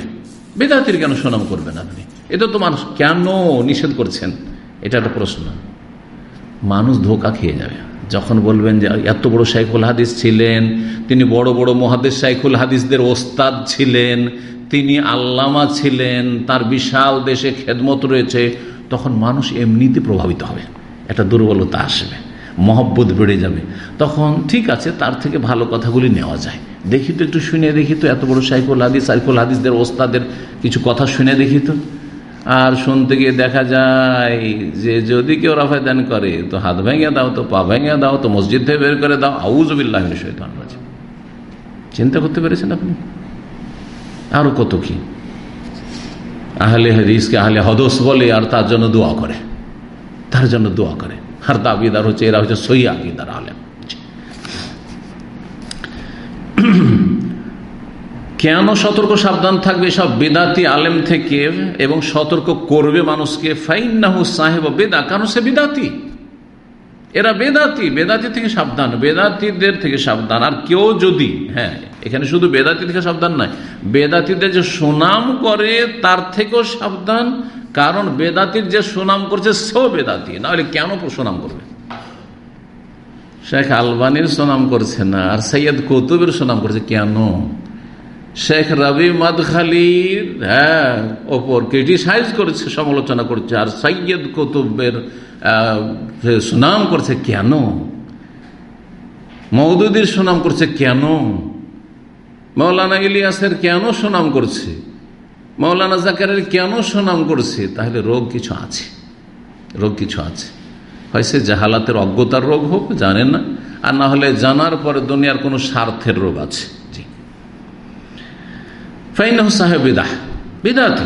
বেদাতির কেন সুনাম করবেন আপনি? এটা তো মানুষ কেন নিষেধ করছেন? এটা একটা প্রশ্ন। মানুষ ধোকা খেয়ে যাবে। যখন বলবেন যে এত বড় সাইকুল হাদিস ছিলেন, তিনি বড় বড় মহাদেশ সাইকুল হাদিসদের ওস্তাদ ছিলেন তিনি আল্লামা ছিলেন, তার বিশাল দেশে খেদমত রয়েছে, তখন মানুষ এমনিতে প্রভাবিত হবে। একটা দুর্বলতা আসবে, মহব্বত বেড়ে যাবে। তখন ঠিক আছে, তার থেকে ভালো কথাগুলি নেওয়া যায়। দেখি তো একটু শুনে, দেখি তো এত বড় সাইকুল হাদিস সাইকুল হাদিসদের ওস্তাদের কিছু কথা শুনে দেখি তো। আর শুনতে গিয়ে দেখা যায় যে যদি কেউ রাফায় রাফায়দান করে, তো হাত ভেঙে দাও, তো পা ভেঙে দাও, তো মসজিদ থেকে বের করে দাও। আউজবিল্লাহ শৈতান চিন্তা করতে পেরেছেন আপনি? আরও কত কি? আহলে হদিসকে আহলে হদস বলে আর তার জন্য দোয়া করে। তার জন্য দোয়া করে। আর দাবিদার হচ্ছে, এরা হচ্ছে সই আকিদার আলেম। কেন সতর্ক সাবধান থাকবে সব বেদাতি আলেম থেকে এবং সতর্ক করবে মানুষকে? ফাইন্নাহু সাহেব বেদা, কারণ সে বেদাতি। এরা বেদাতি বেদাতি থেকে সাবধান, বেদাতিদের থেকে সাবধান। আর কেউ যদি হ্যাঁ এখানে শুধু বেদাতি থেকে সাবধান নয়, বেদাতিদের যে সুনাম করে তার থেকেও সাবধান, কারণ বেদাতির যে সুনাম করছে সেও বেদাতি, নাহলে কেন সুনাম করবে? শেখ আলবানির সুনাম করছে না, আর সৈয়দ কৌতুবের সুনাম করছে কেন? শেখ রবি মাদখালির হ্যাঁ ওপর ক্রিটিসাইজ করেছে, সমালোচনা করছে, আর সৈয়দ কৌতুবের সুনাম করছে কেন? মৌদুদির সুনাম করছে কেন? মৌলানা ইলিয়াসের কেন সুনাম করছে? মৌলানা জাকারের কেন সুনাম করছে? তাহলে রোগ কিছু আছে। রোগ কিছু আছে। হয় সে জাহালাতের অজ্ঞতার রোগ হোক, জানেন না। আর না হলে জানার পরে দুনিয়ার কোনো স্বার্থের রোগ আছে। জি। ফাইন সাহেব বেদাহ। বেদাতি।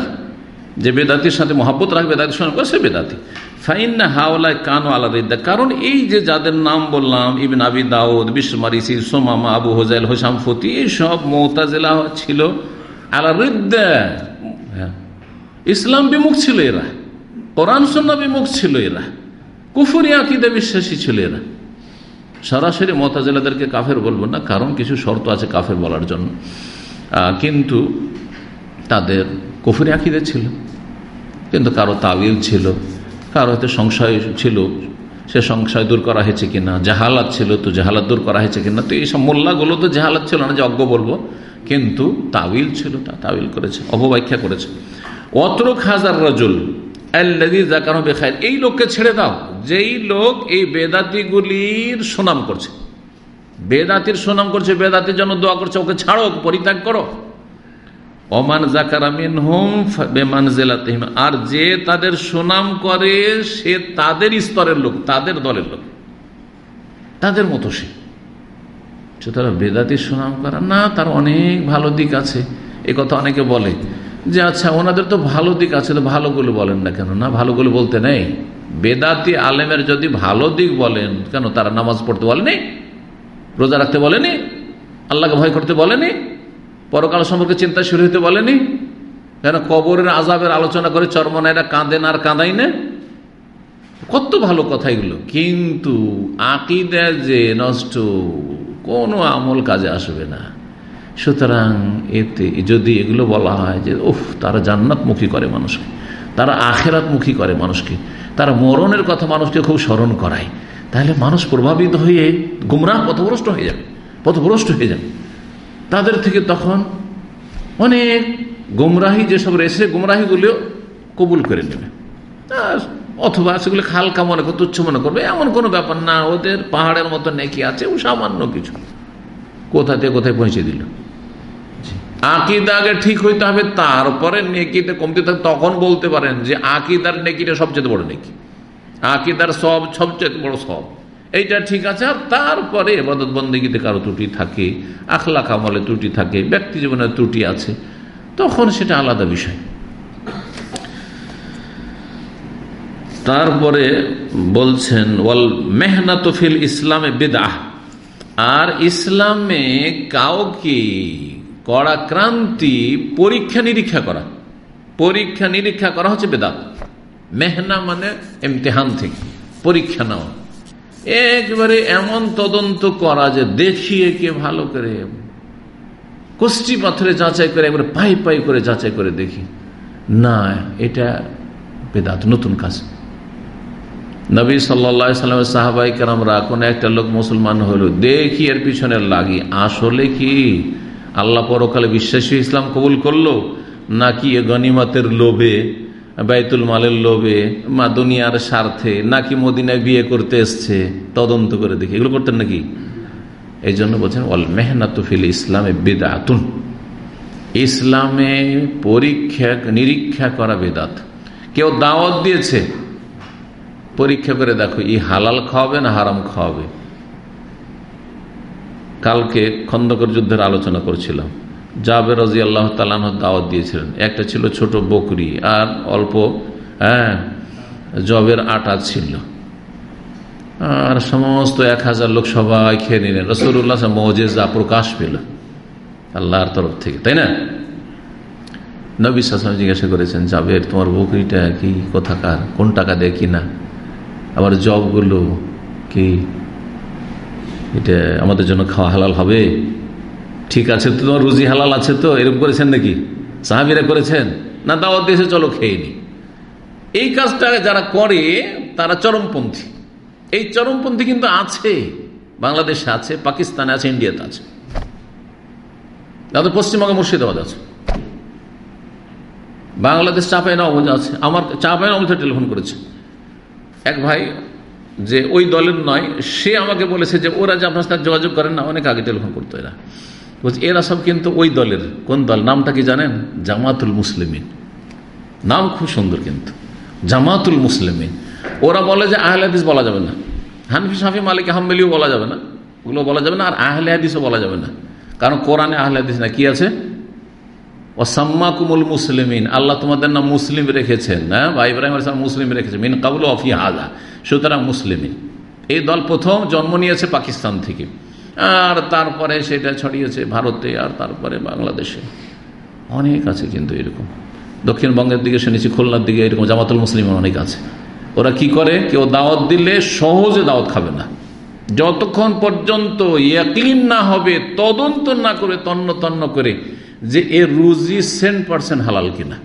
যে বেদাতির সাথে মহাব্বত রাখবে বেদাতির সঙ্গে সে বেদাতি। ফাইন হাওলায় কানো আলা কারণ এই যে যাদের নাম বললাম, ইবিন আবি দাউদ বিশ্বমারিসি সোমামা, আবু হোজাইল হোসাম ফতি এইসব মোতাজেলা ছিল আলা রিদ্দা। হ্যাঁ। ইসলাম বিমুখ ছিল এরা। কোরআন সন্না বিমুখ ছিল এরা। কুফুরি, আকিদে বিশ্বাসী ছিল এরা। সরাসরি মতাজেলাদেরকে কাফের বলব না, কারণ কিছু শর্ত আছে কাফের বলার জন্য। কিন্তু তাদের কুফুরি, আকিদে ছিল। কিন্তু কারও তাবিল ছিল। কারও হয়তো সংশয় ছিল, সে সংশয় দূর করা হয়েছে কিনা, জাহালাত ছিল তো জাহালাত দূর করা হয়েছে কিনা, তো এইসব মোল্লাগুলো তো জাহালাত ছিল না যে অজ্ঞ বলব। কিন্তু তাবিল ছিল তা, তাবিল করেছে, অপব্যাখ্যা করেছে। অত্রক হাজার রজুল এই লোককে ছেড়ে দাও, যেই লোক এই বেদাতিগুলির সুনাম করছে। বেদাতির সুনাম করছে, বেদাতির জন্য দোয়া করছে, ওকে ছাড়ো পরিত্যাগ করো। অমান জাকারামিন হোম বেমান জেলাতিহিম আর যে তাদের সুনাম করে, সে তাদের স্তরের লোক, তাদের দলের লোক। তাদের মতো সে। সুতরাং বেদাতির সুনাম করা, না, তার অনেক ভালো দিক আছে। এ কথা অনেকে বলে যে আচ্ছা ওনাদের তো ভালো দিক আছে, তো ভালোগুলো বলেন না কেন? না, ভালোগুলো বলতে নেই। বেদাতি আলেমের যদি ভালো দিক বলেন, কেন তারা নামাজ পড়তে বলেনি? রোজা রাখতে বলেনি? আল্লাহকে ভয় করতে বলেনি? পরকাল সম্পর্কে চিন্তা শুরু হতে বলেনি? কেন কবরের আজাবের আলোচনা করে চরমনাইরা কাঁদেন আর কাঁদাই না? কত ভালো কথা এগুলো। কিন্তু আকিদা যে নষ্ট, কোনো আমল কাজে আসবে না। সুতরাং এতে যদি এগুলো বলা হয় যে, উফ, তারা জান্নাতমুখী করে মানুষকে, তারা আখেরাতমুখী করে মানুষকে, তারা মরণের কথা মানুষকে খুব স্মরণ করায়, তাহলে মানুষ প্রভাবিত হয়ে গুমরাহ পথভ্রষ্ট হয়ে যাবে, পথভ্রষ্ট হয়ে যাবে। তাদের থেকে তখন অনেক গুমরাহি যেসব রয়েছে গুমরাহিগুলিও কবুল করে নেবে। অথবা সেগুলি খালকা মনে করবে তুচ্ছ মনে করবে এমন কোনো ব্যাপার না ওদের পাহাড়ের মতো নেকি আছে ও সামান্য কিছু। কোথা থেকে কোথায় পৌঁছে দিল? আকিদা আগে ঠিক হইতে হবে তারপরে নেকিতে কমতে থাকে তখন বলতে পারেন যে আকিদার নেকিটা সবচেয়ে বড় নেকি। আকিদার সব সবচেয়ে বড় সব। এইটা ঠিক আছে, আর তারপরে এবাদত বন্দীগীতে কারও ত্রুটি থাকে আখলা কামলে ত্রুটি থাকে, ব্যক্তি জীবনে ত্রুটি আছে, তখন সেটা আলাদা বিষয়। তারপরে বলছেন, ওয়াল মেহনত ফিল ইসলামে বেদাহ আর ইসলামে কাউকে কড়াক্রান্তি পরীক্ষা নিরীক্ষা করা, পরীক্ষা নিরীক্ষা করা হচ্ছে বেদাত মেহনা মানে এমতেহান থেকে, পরীক্ষা নেওয়া। একবারে এমন তদন্ত করা যে দেখিয়ে কে ভালো করে কষ্টি পাথরে যাচাই করে একবারে পাই পাই করে যাচাই করে দেখি। না, এটা বেদাত, নতুন কাজ। নবী সাল্লা সাল্লামের সাহাবাই কেরামরা, কোনো একটা লোক মুসলমান হলো, দেখি এর পিছনে লাগি। আসলে কি? আল্লাহ পরকালে বিশ্বাসী ইসলাম কবুল করল? নাকি এ গনিমতের লোভে বাইতুল মালের লোভে মা দুনিয়ার স্বার্থে নাকি মদিনায় বিয়ে করতে এসছে, তদন্ত করে দেখি। এগুলো করতেন নাকি? এই জন্য বলছেন অল মেহনাতুফিল ইসলামে বেদাতুন। ইসলামে পরীক্ষা, নিরীক্ষা করা বেদাত। কেউ দাওয়াত দিয়েছে, পরীক্ষা করে দেখো, ই হালাল খাওয়াবে না হারাম খাওয়াবে? কালকে খন্দকর যুদ্ধের আলোচনা করছিলাম। জাবের রাজি আল্লাহ তালান দাওয়াত দিয়েছিলেন। একটা ছিল ছোট বকরি আর অল্প হ্যাঁ জবের আটা ছিল। আর সমস্ত এক হাজার লোক সবাই খেয়ে নিলেন। রসুল্লাহ মজেজা প্রকাশ পেল আল্লাহর তরফ থেকে, তাই না? নবী সাসম জিজ্ঞাসা করেছেন, জাবের, তোমার বকরিটা কি, কোথাকার, কোন টাকা দেয় কিনা আবার জবগুলো কি, এটা আমাদের জন্য খাওয়া হালাল হবে? ঠিক আছে তো, তোমার রুজি হালাল আছে তো, এরকম করেছেন নাকি? সাহাবিরা করেছেন? না, দাওয়াত দিয়েছে, চলো খেয়ে নি। এই কাজটা যারা করে, তারা চরমপন্থী। এই চরমপন্থী কিন্তু আছে, বাংলাদেশে আছে, পাকিস্তানে আছে, ইন্ডিয়াতে আছে। তাদের পশ্চিমবঙ্গে মুর্শিদাবাদ আছে। বাংলাদেশ চাপাই নবজ আছে। আমার চাপাই নবজে টেলিফোন করেছে। এক ভাই যে ওই দলের নয়, সে আমাকে বলেছে যে ওরা যে আপনার সাথে যোগাযোগ করেন না, অনেক আগে টেলিফোন করতো এরা। বলছে, এরা সব কিন্তু ওই দলের। কোন দল? নামটা কি জানেন? জামাতুল মুসলিমিন। নাম খুব সুন্দর কিন্তু। জামাতুল মুসলিমিন। ওরা বলে যে আহলাদিস বলা যাবে না। হানফি, সাফি, মালিক হাম্মেলিও বলা যাবে না। ওগুলো বলা যাবে না, আর আহলে হাদিসও বলা যাবে না। কারণ কোরআনে আহলে হাদিস না, কি আছে? ওসাম্মাকুমুল মুসলিমিন। আল্লাহ তোমাদের নাম মুসলিম রেখেছেন হ্যাঁ? বা ইব্রাহিম মুসলিম রেখেছেন। মিন কাবুল অফি হাজা সুতরাং মুসলিমিন। এই দল প্রথম জন্ম নিয়েছে পাকিস্তান থেকে। আর তারপরে সেটা ছড়িয়েছে ভারতে আর তারপরে বাংলাদেশে। অনেক আছে কিন্তু এরকম। দক্ষিণবঙ্গের দিকে শুনেছি, খুলনার দিকে এরকম জামাতুল মুসলিম অনেক আছে। ওরা কি করে? কেউ দাওয়াত দিলে সহজে দাওয়াত খাবে না। যতক্ষণ পর্যন্ত ইয়াকিন না হবে, তদন্ত না করে, তন্ন তন্ন করে যে এ রুজি সেন্ট পার্সেন্ট হালাল কিনা।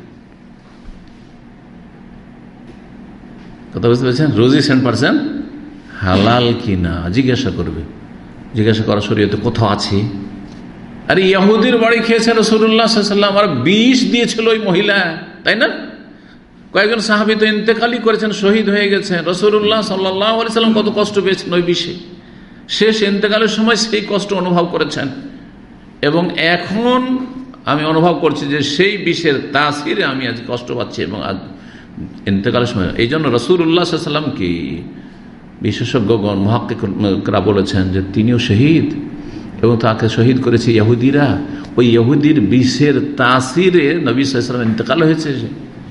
কথা বুঝতে পেরেছেন? রুজি সেন্ট পার্সেন্ট হালাল কিনা? জিজ্ঞাসা করবে। জিজ্ঞাসা করা শরীয়তে, কোথাও আছে? আরে, ইয়াহুদির বাড়ি খেয়েছে রসুল্লাহাম আর বিষ দিয়েছিল ওই মহিলা। তাই না? কয়েকজন সাহাবি তো ইন্তেকালি করেছেন, শহীদ হয়ে গেছেন। রসুল্লাহ সাল্লাহ সাল্লাম কত কষ্ট পেয়েছেন ওই বিষে। শেষ ইন্তেকালের সময় সেই কষ্ট অনুভব করেছেন। এবং এখন আমি অনুভব করছি যে সেই বিষের তাসিরে আমি আজ কষ্ট পাচ্ছি এবং আজ ইন্তেকালের সময়। এই জন্য রসুল্লাহ সাল্লামকে বিশেষজ্ঞগণ মহাক্কিকরা বলেছেন যে তিনিও শহীদ এবং তাকে শহীদ করেছে ইহুদিরা। ওই ইহুদির বিষের তাসিরে নবী সাল্লাম ইন্তকাল হয়েছে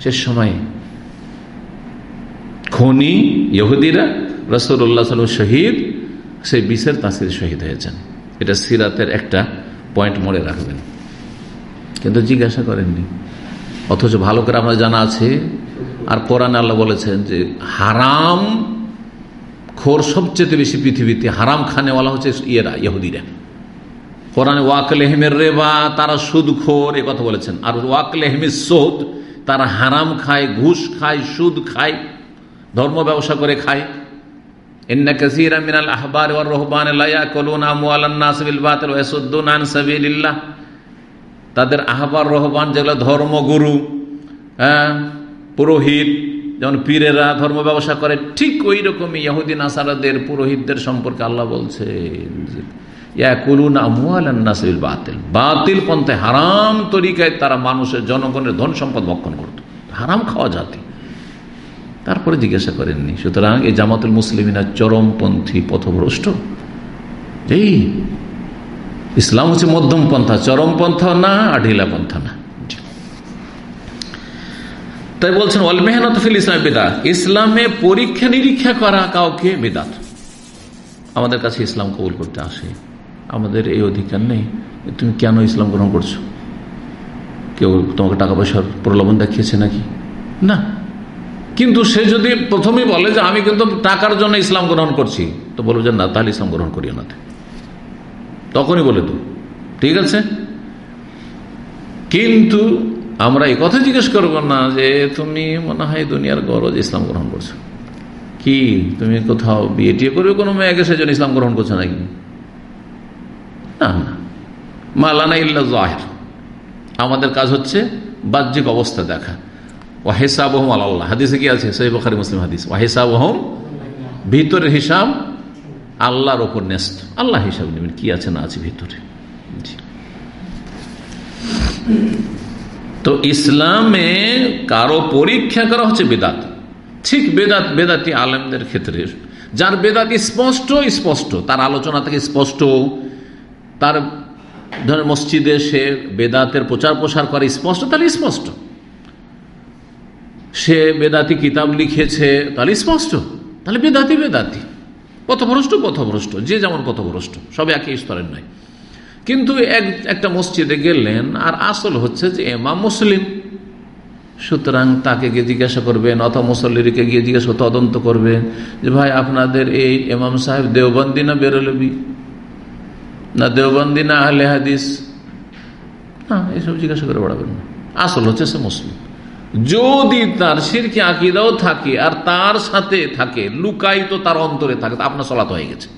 শেষ সময়ে। খনি, ইহুদিরা রসুল্লাহ সাল্লাম শহীদ, সেই বিষের তাসিরে শহীদ হয়েছেন। এটা সিরাতের একটা পয়েন্ট মনে রাখবেন। কিন্তু জিজ্ঞাসা করেননি। অথচ ভালো করে আমরা জানা আছে। আর কোরআন আল্লাহ বলেছেন যে হারাম খোর সবচেয়ে বেশি পৃথিবীতে হারাম খানেওয়ালা হচ্ছে ইয়েরা, ইহুদিরা। কোরআনে ওয়াকলেহমের রেবা, তারা সুদ, খোর, এ কথা বলেছেন। আর ওয়াকলেহমের সোদ, তারা হারাম খায়, ঘুষ খায়, সুদ খায়, ধর্ম ব্যবসা করে খায়। ইন্না কাসীরা মিনাল আহবার ওয়ার রহবান লা ইয়াকুলুনা আমওয়ালান নাস বিল বাতিল ওয়া ইয়াসুদ্দুনা সাবিলিল্লাহ। তাদের আহবার, রহবান যেগুলো ধর্মগুরু হ্যাঁ পুরোহিত যেমন পীরেরা ধর্ম ব্যবসা করে, ঠিক ওই রকমই ইহুদিন আসারাদের পুরোহিতদের সম্পর্কে আল্লাহ বলছে বাতিল। বাতিল পন্থায় হারাম তরিকায় তারা মানুষের জনগণের ধন সম্পদ ভক্ষণ করত। হারাম খাওয়া জাতি। তারপরে জিজ্ঞাসা করেননি, সুতরাং এই জামাতুল মুসলিমিনা চরমপন্থী পথভ্রষ্ট? এই, ইসলাম হচ্ছে মধ্যম পন্থা চরম পন্থা না আর ঢিলা পন্থা না। তাই বলছেন অল মেহনত ফিল ইসলাম বেদাত। ইসলামে পরীক্ষা নিরীক্ষা করা কাউকে বেদাত। আমাদের কাছে ইসলাম কবুল করতে আসে। আমাদের এই অধিকার নেই। তুমি কেন ইসলাম গ্রহণ করছ? কেউ তোমাকে টাকা পয়সার প্রলোভন দেখিয়েছে নাকি? না। কিন্তু সে যদি প্রথমে বলে যে, আমি কিন্তু টাকার জন্য ইসলাম গ্রহণ করছি, তো বলব যে, না, তাহলে ইসলাম গ্রহণ করিও না তখনই বলে তো ঠিক আছে? কিন্তু আমরা এই কথা জিজ্ঞেস করব না যে তুমি মনে হয় দুনিয়ার গরজ ইসলাম গ্রহণ করছ। কি? তুমি কোথাও বিয়ে টিয়ে করবে কোনো মেয়েকে সেজন্য ইসলাম গ্রহণ করছ নাকি? না না। মালানা ইল্লা জাহের। আমাদের কাজ হচ্ছে বাহ্যিক অবস্থা দেখা। ওয়াহেসাবহম আল্লাহ। হাদিসে কি আছে? সহি বখারি মুসলিম হাদিস। ওয়াহেসাবহম ভিতরের হিসাব আল্লাহর ওপর ন্যস্ত। আল্লাহ হিসাব নেবেন, কি আছে না আছে ভিতরে। তো ইসলামে কারও পরীক্ষা করা হচ্ছে বেদাত। ঠিক বেদাত, বেদাতি আলেমদের ক্ষেত্রে। যার বেদাত স্পষ্ট স্পষ্ট। তার আলোচনা থেকে স্পষ্ট। তার ধরেন মসজিদে সে বেদাতের প্রচার প্রসার করে স্পষ্ট, তাহলে স্পষ্ট। সে বেদাতি কিতাব লিখেছে, তাহলে স্পষ্ট। তাহলে বেদাতি বেদাতি। পথভ্রষ্ট পথভ্রষ্ট। যে যেমন পথভ্রষ্ট। সব একই স্তরের নয়। কিন্তু এক, একটা মসজিদে গেলেন, আর আসল হচ্ছে যে এমা মুসলিম। সুতরাং তাকে গিয়ে জিজ্ঞাসা করবেন, অথবা মুসল্লিকে গিয়ে জিজ্ঞাসা, তদন্ত করবেন যে, ভাই, আপনাদের এই এমাম সাহেব দেওবন্দি না বেরোলবি? না দেওবন্দি না আহলে হাদিস? না, এইসব জিজ্ঞাসা করে বেড়াবেন না। আসল হচ্ছে সে মুসলিম। যদি তার সিরকি আকিদাও থাকে, আর তার সাথে থাকে, লুকায়িত তার অন্তরে থাকে আপনার সলাত হয়ে গেছে।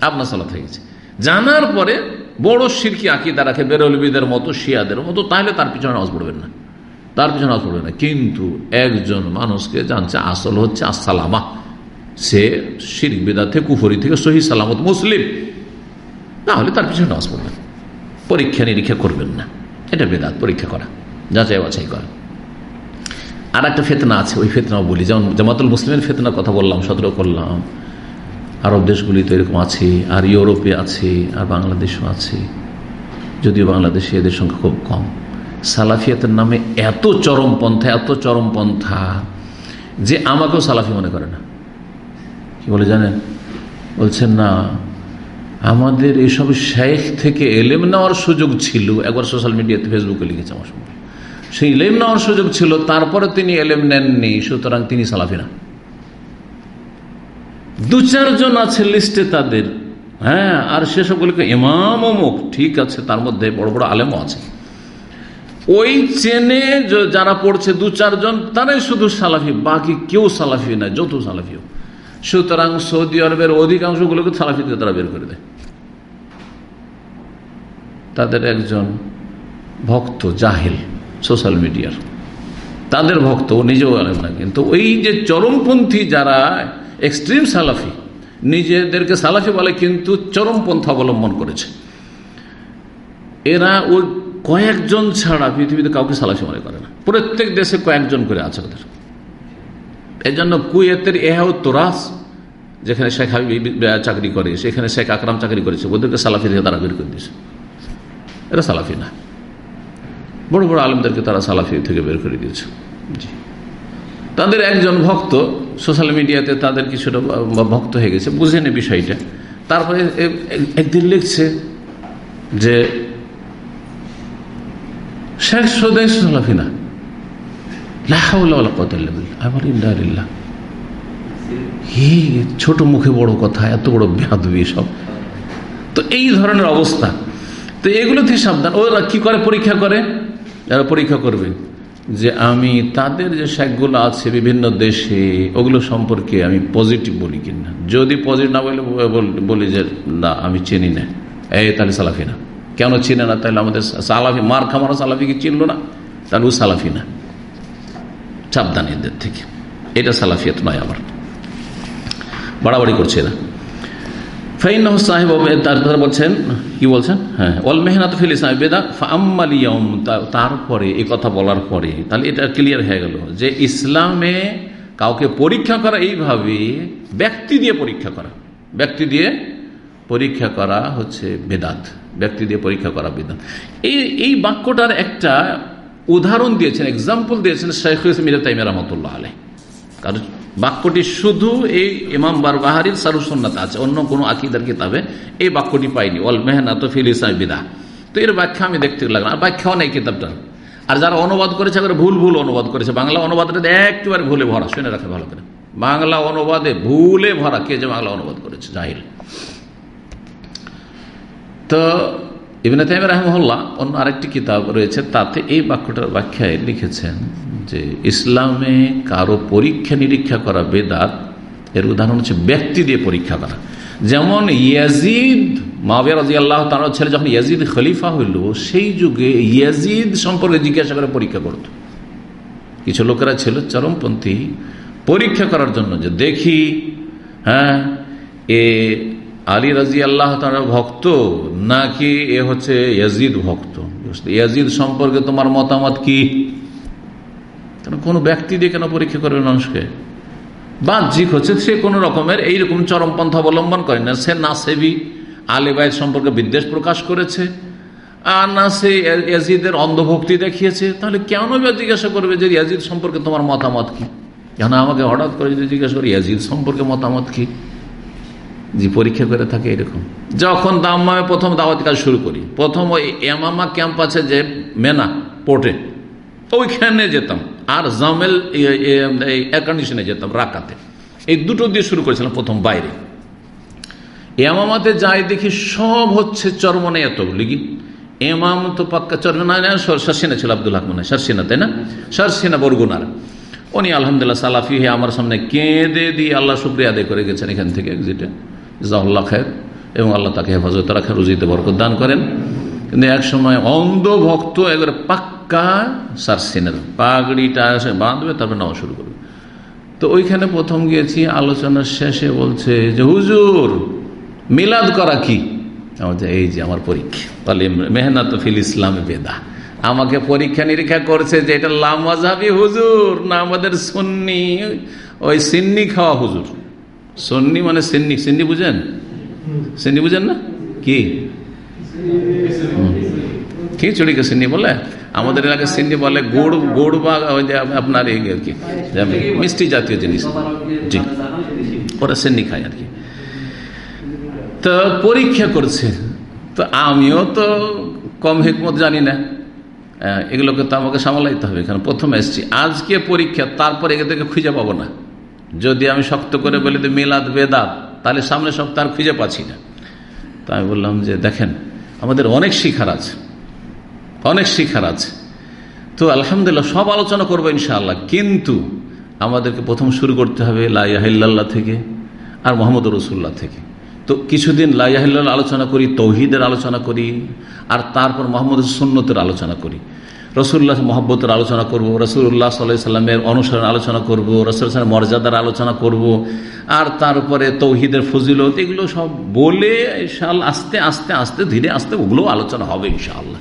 আপনার সলাত হয়ে গেছে। জানার পরে বড় সিরকি আকিদা রাখে বেরলবিদের মতো, শিয়াদের মতো, তাহলে তার পিছনে নামাজ পড়বেন না। তার পিছনে নামাজ পড়বে না। কিন্তু একজন মানুষকে জানছে, আসল হচ্ছে আসসালামা। সে শির বেদা থেকে, কুফরি থেকে সহি সালামত মুসলিম। তাহলে তার পিছনে নামাজ পড়বেন পরীক্ষা নিরীক্ষা করবেন না। এটা বেদাত, পরীক্ষা করা, যাচাই বাছাই করা। আর একটা ফেতনা আছে, ওই ফেতনাও বলি। যেমন জামাতুল মুসলিমের ফেতনার কথা বললাম, সতর্ক করলাম। আরব দেশগুলিতে এরকম আছে, আর ইউরোপে আছে, আর বাংলাদেশও আছে। যদিও বাংলাদেশে এদের সংখ্যা খুব কম। সালাফিয়াতের নামে এত চরমপন্থা এত চরমপন্থা যে আমাকেও সালাফি মনে করে না। কি বলে জানেন? বলছেন, না, আমাদের এইসব শেখ থেকে এলেম নেওয়ার সুযোগ ছিল। একবার সোশ্যাল মিডিয়াতে ফেসবুকে লিখেছে আমার সঙ্গে। সেই এলেম নেওয়ার সুযোগ ছিল, তারপরে তিনি এলেম নেননি, সুতরাং তিনি সালাফি না। দু চারজন আছে লিস্টে তাদের। হ্যাঁ আর সে সেসবগুলিকে ইমাম অমুক ঠিক আছে, তার মধ্যে বড় বড় আলেমও আছে। ওই চেনে যারা পড়ছে দু চারজন, তারাই শুধু সালাফি, বাকি কেউ সালাফি না যত সালাফিও। সুতরাং সৌদি আরবের অধিকাংশগুলোকে সালাফিতে তারা বের করে দেয়। তাদের একজন ভক্ত জাহেল, সোশ্যাল মিডিয়ার। তাদের ভক্ত, ও নিজেও আলেম না, কিন্তু ওই যে চরমপন্থী যারা এক্সট্রিম সালাফি, নিজেদেরকে সালাফি বলে কিন্তু চরমপন্থা অবলম্বন করেছে। এরা ওই কয়েকজন ছাড়া পৃথিবীতে কাউকে সালাফি মনে করে না। প্রত্যেক দেশে কয়েকজন করে আছে ওদের। এই জন্য কুয়েতের এহাও তোরাস, যেখানে শেখ হাবিব চাকরি করে, সেখানে শেখ আকরাম চাকরি করেছে, ওদেরকে সালাফি থেকে তারা বের করে দিয়েছে। এরা সালাফি না। বড় বড় আলমদেরকে তারা সালাফি থেকে বের করে দিয়েছে। জি। তাদের একজন ভক্ত সোশ্যাল মিডিয়াতে তাদের কিছুটা ভক্ত হয়ে গেছে বুঝেনি বিষয়টা। তারপরে একদিন লিখছে যে, শেখ সদাই সালাফি না ছোট মুখে বড় কথা, এত বড় বেহাদবি সব। তো এই ধরনের অবস্থা। তো এগুলো সাবধান। ওরা কি করে? পরীক্ষা করে? যারা পরীক্ষা করবে। যে আমি তাদের যে শেখগুলো আছে বিভিন্ন দেশে, ওগুলো সম্পর্কে আমি পজিটিভ বলি কিনা। যদি পজিটিভ না বলে, বলি যে, না, আমি চিনি না। এই, তাহলে সালাফি না। কেন চিনে না? তাহলে আমাদের সালাফি, মার খামারা সালাফিকে চিনলো না। তাহলে ও সালাফি না। সাবধান এদের থেকে। এটা সালাফিয়ত নয় আমার। বাড়াবাড়ি করছে এরা। সাহেব তারপরে বলছেন। কি বলছেন? হ্যাঁ। অল মেহনত তারপরে কথা বলার পরে, তাহলে এটা ক্লিয়ার হয়ে গেল যে ইসলামে কাউকে পরীক্ষা করা এইভাবে ব্যক্তি দিয়ে পরীক্ষা করা। ব্যক্তি দিয়ে পরীক্ষা করা হচ্ছে বেদাত। ব্যক্তি দিয়ে পরীক্ষা করা বেদাত। এই এই বাক্যটার একটা উদাহরণ দিয়েছেন এক্সাম্পল দিয়েছেন শেখ মিরা তাইমিয়া রহমতুল্লাহ আলাই কারণ বাক্যটি শুধু এই ইমাম বারবাহারির সারুসন্নাতে আছে, অন্য কোনো আকিদার কিতাবে এই বাক্যটি পাইনি। অল মেহনাত ফিল ইসলাম বিদা তো এর ব্যাখ্যা আমি দেখতে লাগলাম। আর ব্যাখ্যাও নেই কিতাবটার আর যারা অনুবাদ করেছে এবার ভুল ভুল অনুবাদ করেছে। বাংলা অনুবাদটা একেবারে ভুলে ভরা, শুনে রাখে ভালো করে। বাংলা অনুবাদে ভুলে ভরা কে যে বাংলা অনুবাদ করেছে, জাহিল। তো ইবিন তাইম রাহমহল্লা অন্য আরেকটি কিতাব রয়েছে, তাতে এই বাক্যটার ব্যাখ্যায় লিখেছেন যে, ইসলামে কারও পরীক্ষা নিরীক্ষা করা বেদাত, এর উদাহরণ হচ্ছে ব্যক্তি দিয়ে পরীক্ষা করা। যেমন ইয়াজিদ মাবিয়া রাজি আল্লাহ তার ছেলে যখন ইয়াজিদ খলিফা হইল, সেই যুগে ইয়াজিদ সম্পর্কে জিজ্ঞাসা করে পরীক্ষা করত। কিছু লোকেরা ছিল চরমপন্থী, পরীক্ষা করার জন্য যে, দেখি হ্যাঁ এ আলী রাজি আল্লাহ তারা ভক্ত নাকি এ হচ্ছে ইয়াজিদ ভক্ত? ইয়াজিদ সম্পর্কে তোমার মতামত কি? কেন ব্যক্তি দিয়ে কেন পরীক্ষা করবে মানুষকে? বাহ্যিক হচ্ছে সে কোনো রকমের এইরকম চরমপন্থা অবলম্বন করে না। সে না সেবি আলিবাইদ সম্পর্কে বিদ্বেষ প্রকাশ করেছে, আর না সে ইয়াজিদের অন্ধভক্তি দেখিয়েছে। তাহলে কেন জিজ্ঞাসা করবে যে ইয়াজিদ সম্পর্কে তোমার মতামত কি? কেন আমাকে হঠাৎ করে যদি জিজ্ঞাসা করি, ইয়াজিদ সম্পর্কে মতামত কি? যে পরীক্ষা করে থাকে এরকম। যখন দাম্মামে প্রথম দাওয়াত কাজ শুরু করি, প্রথম ওই এমামা ক্যাম্প আছে যে মেনা, পোর্টে, ওইখানে যেতাম। আর জামেল এয়ার কন্ডিশনে যেতাম রাকাতে। এই দুটো দিয়ে শুরু করেছিলাম প্রথম বাইরে। এমামাতে যাই দেখি সব হচ্ছে চরমনে এত লিগি এমাম তো পাক্কা চরমনা শারসিনা ছিল আব্দুল হাকমনা শারসিনা তাই না? শারসিনা বরগুনার উনি আলহামদুলিল্লাহ সালাফি হয়ে আমার সামনে কেঁদে দিয়ে আল্লাহ শুক্রিয়া আদায় করে গেছেন এখান থেকে এক্সিটে জাহুল্লাহ খায়ের এবং আল্লাহ তাকে হেফাজত রাখেন রুজিতে বরকত দান করেন। কিন্তু এক সময় অন্ধ ভক্ত একবারে পাক্কা সারসিনের পাগড়িটা এসে বাঁধবে, তারপরে নেওয়া শুরু করবে। তো ওইখানে প্রথম গিয়েছি আলোচনার শেষে বলছে যে, হুজুর, মিলাদ করা কি? আমাদের এই যে আমার পরীক্ষা। তাহলে মেহনত ফিল ইসলাম বেদা। আমাকে পরীক্ষা নিরীক্ষা করছে যে, এটা লামাজাবি হুজুর না আমাদের সুন্নি? ওই সিন্নি খাওয়া হুজুর। সন্নি মানে সেন্নি। সেন্নি বুঝেন? সেন্নি বুঝেন না? কি? খিচুড়িকে সিন্নি বলে? আমাদের এলাকায় সিন্নি বলে গুড় গুড় বা আপনার এই আর কি মিষ্টি জাতীয় জিনিস। জি। ওরা সিন্নি খায় আর কি। তো পরীক্ষা করছে। তো আমিও তো কম হেকমত জানি না। এগুলোকে তো আমাকে সামলাইতে হবে, কারণ প্রথমে এসছি। আজকে পরীক্ষা, তারপর এদেরকে খুঁজে পাবো না। যদি আমি শক্ত করে বলি তো মিলাদ বেদাত, তাহলে সামনে সপ্তাহ খুঁজে পাচ্ছি না। তা আমি বললাম যে দেখেন, আমাদের অনেক শিখার আছে, অনেক শিখার আছে। তো আলহামদুলিল্লাহ সব আলোচনা করব ইনশাআল্লাহ, কিন্তু আমাদেরকে প্রথম শুরু করতে হবে লাইয়াহিল্লাহ থেকে আর মোহাম্মদ রসুল্লাহ থেকে। তো কিছুদিন লাইয়াহিল্লাহ আলোচনা করি, তৌহিদের আলোচনা করি, আর তারপর মোহাম্মদ সুন্নতের আলোচনা করি। রসুল্লাহ মহব্বতের আলোচনা করব, রসুল্লাহ সাল্লাহ সাল্লামের অনুসরণ আলোচনা করব রসুল মর্যাদার আলোচনা করব, আর তারপরে তৌহিদের ফজিলত, এগুলো সব বলে ইনশাল আস্তে আস্তে আস্তে, ধীরে, আস্তে ওগুলো আলোচনা হবে ইনশাআল্লাহ।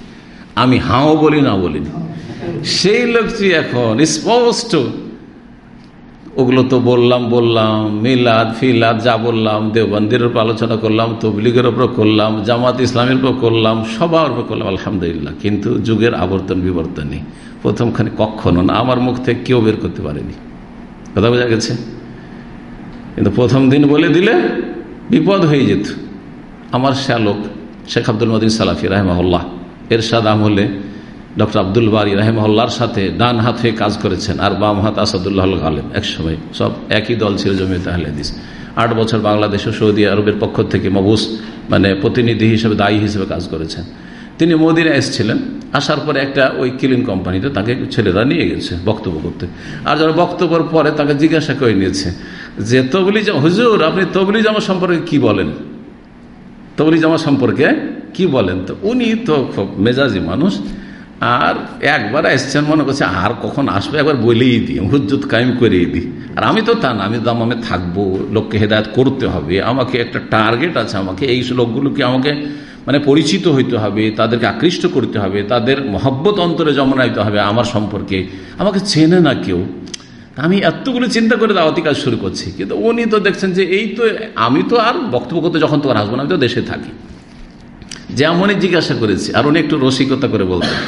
আমি হাও বলি না বলি সেই লোকটি এখন স্পষ্ট ওগুলো তো বললাম বললাম, মিলাদ, ফিলাদ, যা বললাম, দেওবন্দির উপর আলোচনা করলাম, তবলিগের উপর করলাম, জামাত ইসলামের উপর করলাম, সবার উপর করলাম, আলহামদুলিল্লাহ। কিন্তু যুগের আবর্তন বিবর্তন নেই প্রথমখানে কখনো না, আমার মুখ থেকে কেউ বের করতে পারেনি। কথা বোঝা গেছে? কিন্তু প্রথম দিন বলে দিলে বিপদ হয়ে যেত। আমার শ্যালক শেখ আব্দুল মদিন সালাফি, রাহেমাহুল্লাহ, এরশাদ আমলে ডক্টর আব্দুল বারি রাহেমহল্লার সাথে ডান হাত হয়ে কাজ করেছেন আর বাম হাত আসাদুল্লাহ আলম একসময়। সব একই দল ছিল জমিয়ত আহলেদিস আট বছর বাংলাদেশ ও সৌদি আরবের পক্ষ থেকে মবুস মানে প্রতিনিধি হিসেবে, দায়ী হিসেবে কাজ করেছেন। তিনি মোদিনে এসেছিলেন। আসার পরে একটা ওই কিলিং কোম্পানিতে তাকে ছেলেরা নিয়ে গেছে বক্তব্য করতে। আর যারা বক্তব্যের পরে তাকে জিজ্ঞাসা করে নিয়েছে যে তবলি জামা হুজুর, আপনি তবলি জামা সম্পর্কে কি বলেন? তবলি জামা সম্পর্কে কি বলেন? তো উনি তো খুব মেজাজি মানুষ। আর একবার এসছেন মনে করছে, আর কখন আসবে? একবার বলেই দিই, হুজ্জুত কায়েম করেই দিই। আর আমি তো তা না, আমি দামামে থাকব, লোককে হেদায়ত করতে হবে। আমাকে একটা টার্গেট আছে আমাকে, এই লোকগুলোকে আমাকে মানে পরিচিত হইতে হবে, তাদেরকে আকৃষ্ট করতে হবে, তাদের মহব্বত অন্তরে জমানাইতে হবে আমার সম্পর্কে। আমাকে চেনে না কেউ। আমি এতগুলো চিন্তা করে দাওয়াতি কাজ শুরু করছি। কিন্তু উনি তো দেখছেন যে এই তো, আমি তো আর বক্তব্য করতে যখন তোমার আসব না, আমি তো দেশে থাকি। যেমনই জিজ্ঞাসা করেছি, আর উনি একটু রসিকতা করে বলতেন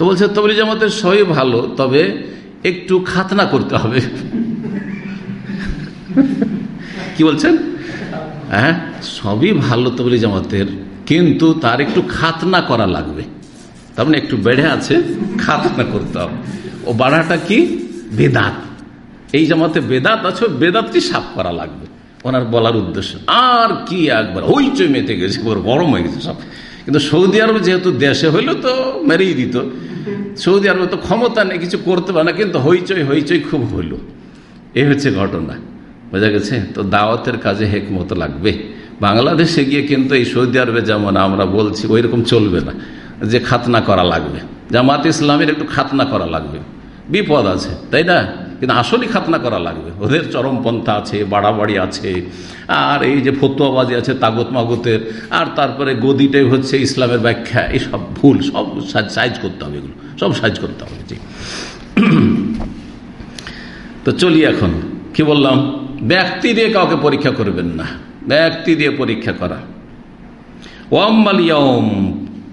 তো বলছে তবলি জামাতের সবই ভালো, তবে একটু খাতনা করতে হবে। কি বলছেন? হ্যাঁ সবই ভালো তবলি জামাতের, কিন্তু তার একটু খাতনা করা লাগবে। তার মানে একটু বেড়ে আছে, খাতনা করতে হবে। ও বাড়াটা কি? বেদাত। এই জামাতে বেদাত আছে বেদাতটি সাফ করা লাগবে। ওনার বলার উদ্দেশ্য। আর কি একবার হইচই মেতে গেছে গরম হয়ে গেছে সব। কিন্তু সৌদি আরব যেহেতু দেশে হইল তো মেরেই দিত। সৌদি আরবে তো ক্ষমতা নেই, কিছু করতে পারে না, কিন্তু হইচই হইচই খুব হইল। এই হচ্ছে ঘটনা। বোঝা গেছে? তো দাওয়াতের কাজে হেকমত লাগবে। বাংলাদেশে গিয়ে কিন্তু এই সৌদি আরবে যেমন আমরা বলছি ওই রকম চলবে না, যে খাতনা করা লাগবে। জামাত ইসলামের একটু খাতনা করা লাগবে। বিপদ আছে, তাই না? কিন্তু আসলেই খাতনা করা লাগবে। ওদের চরমপন্থা আছে, বাড়াবাড়ি আছে, আর এই যে ফতুয়াবাজি আছে, তাগত মাগতের, আর তারপরে গদিটাই হচ্ছে ইসলামের ব্যাখ্যা, এই সব ভুল, সব সাইজ করতে হবে এগুলো, সব সাইজ করতে হবে, জি। তো চলি এখন, কি বললাম? ব্যক্তি দিয়ে কাউকে পরীক্ষা করবেন না, ব্যক্তি দিয়ে পরীক্ষা করা।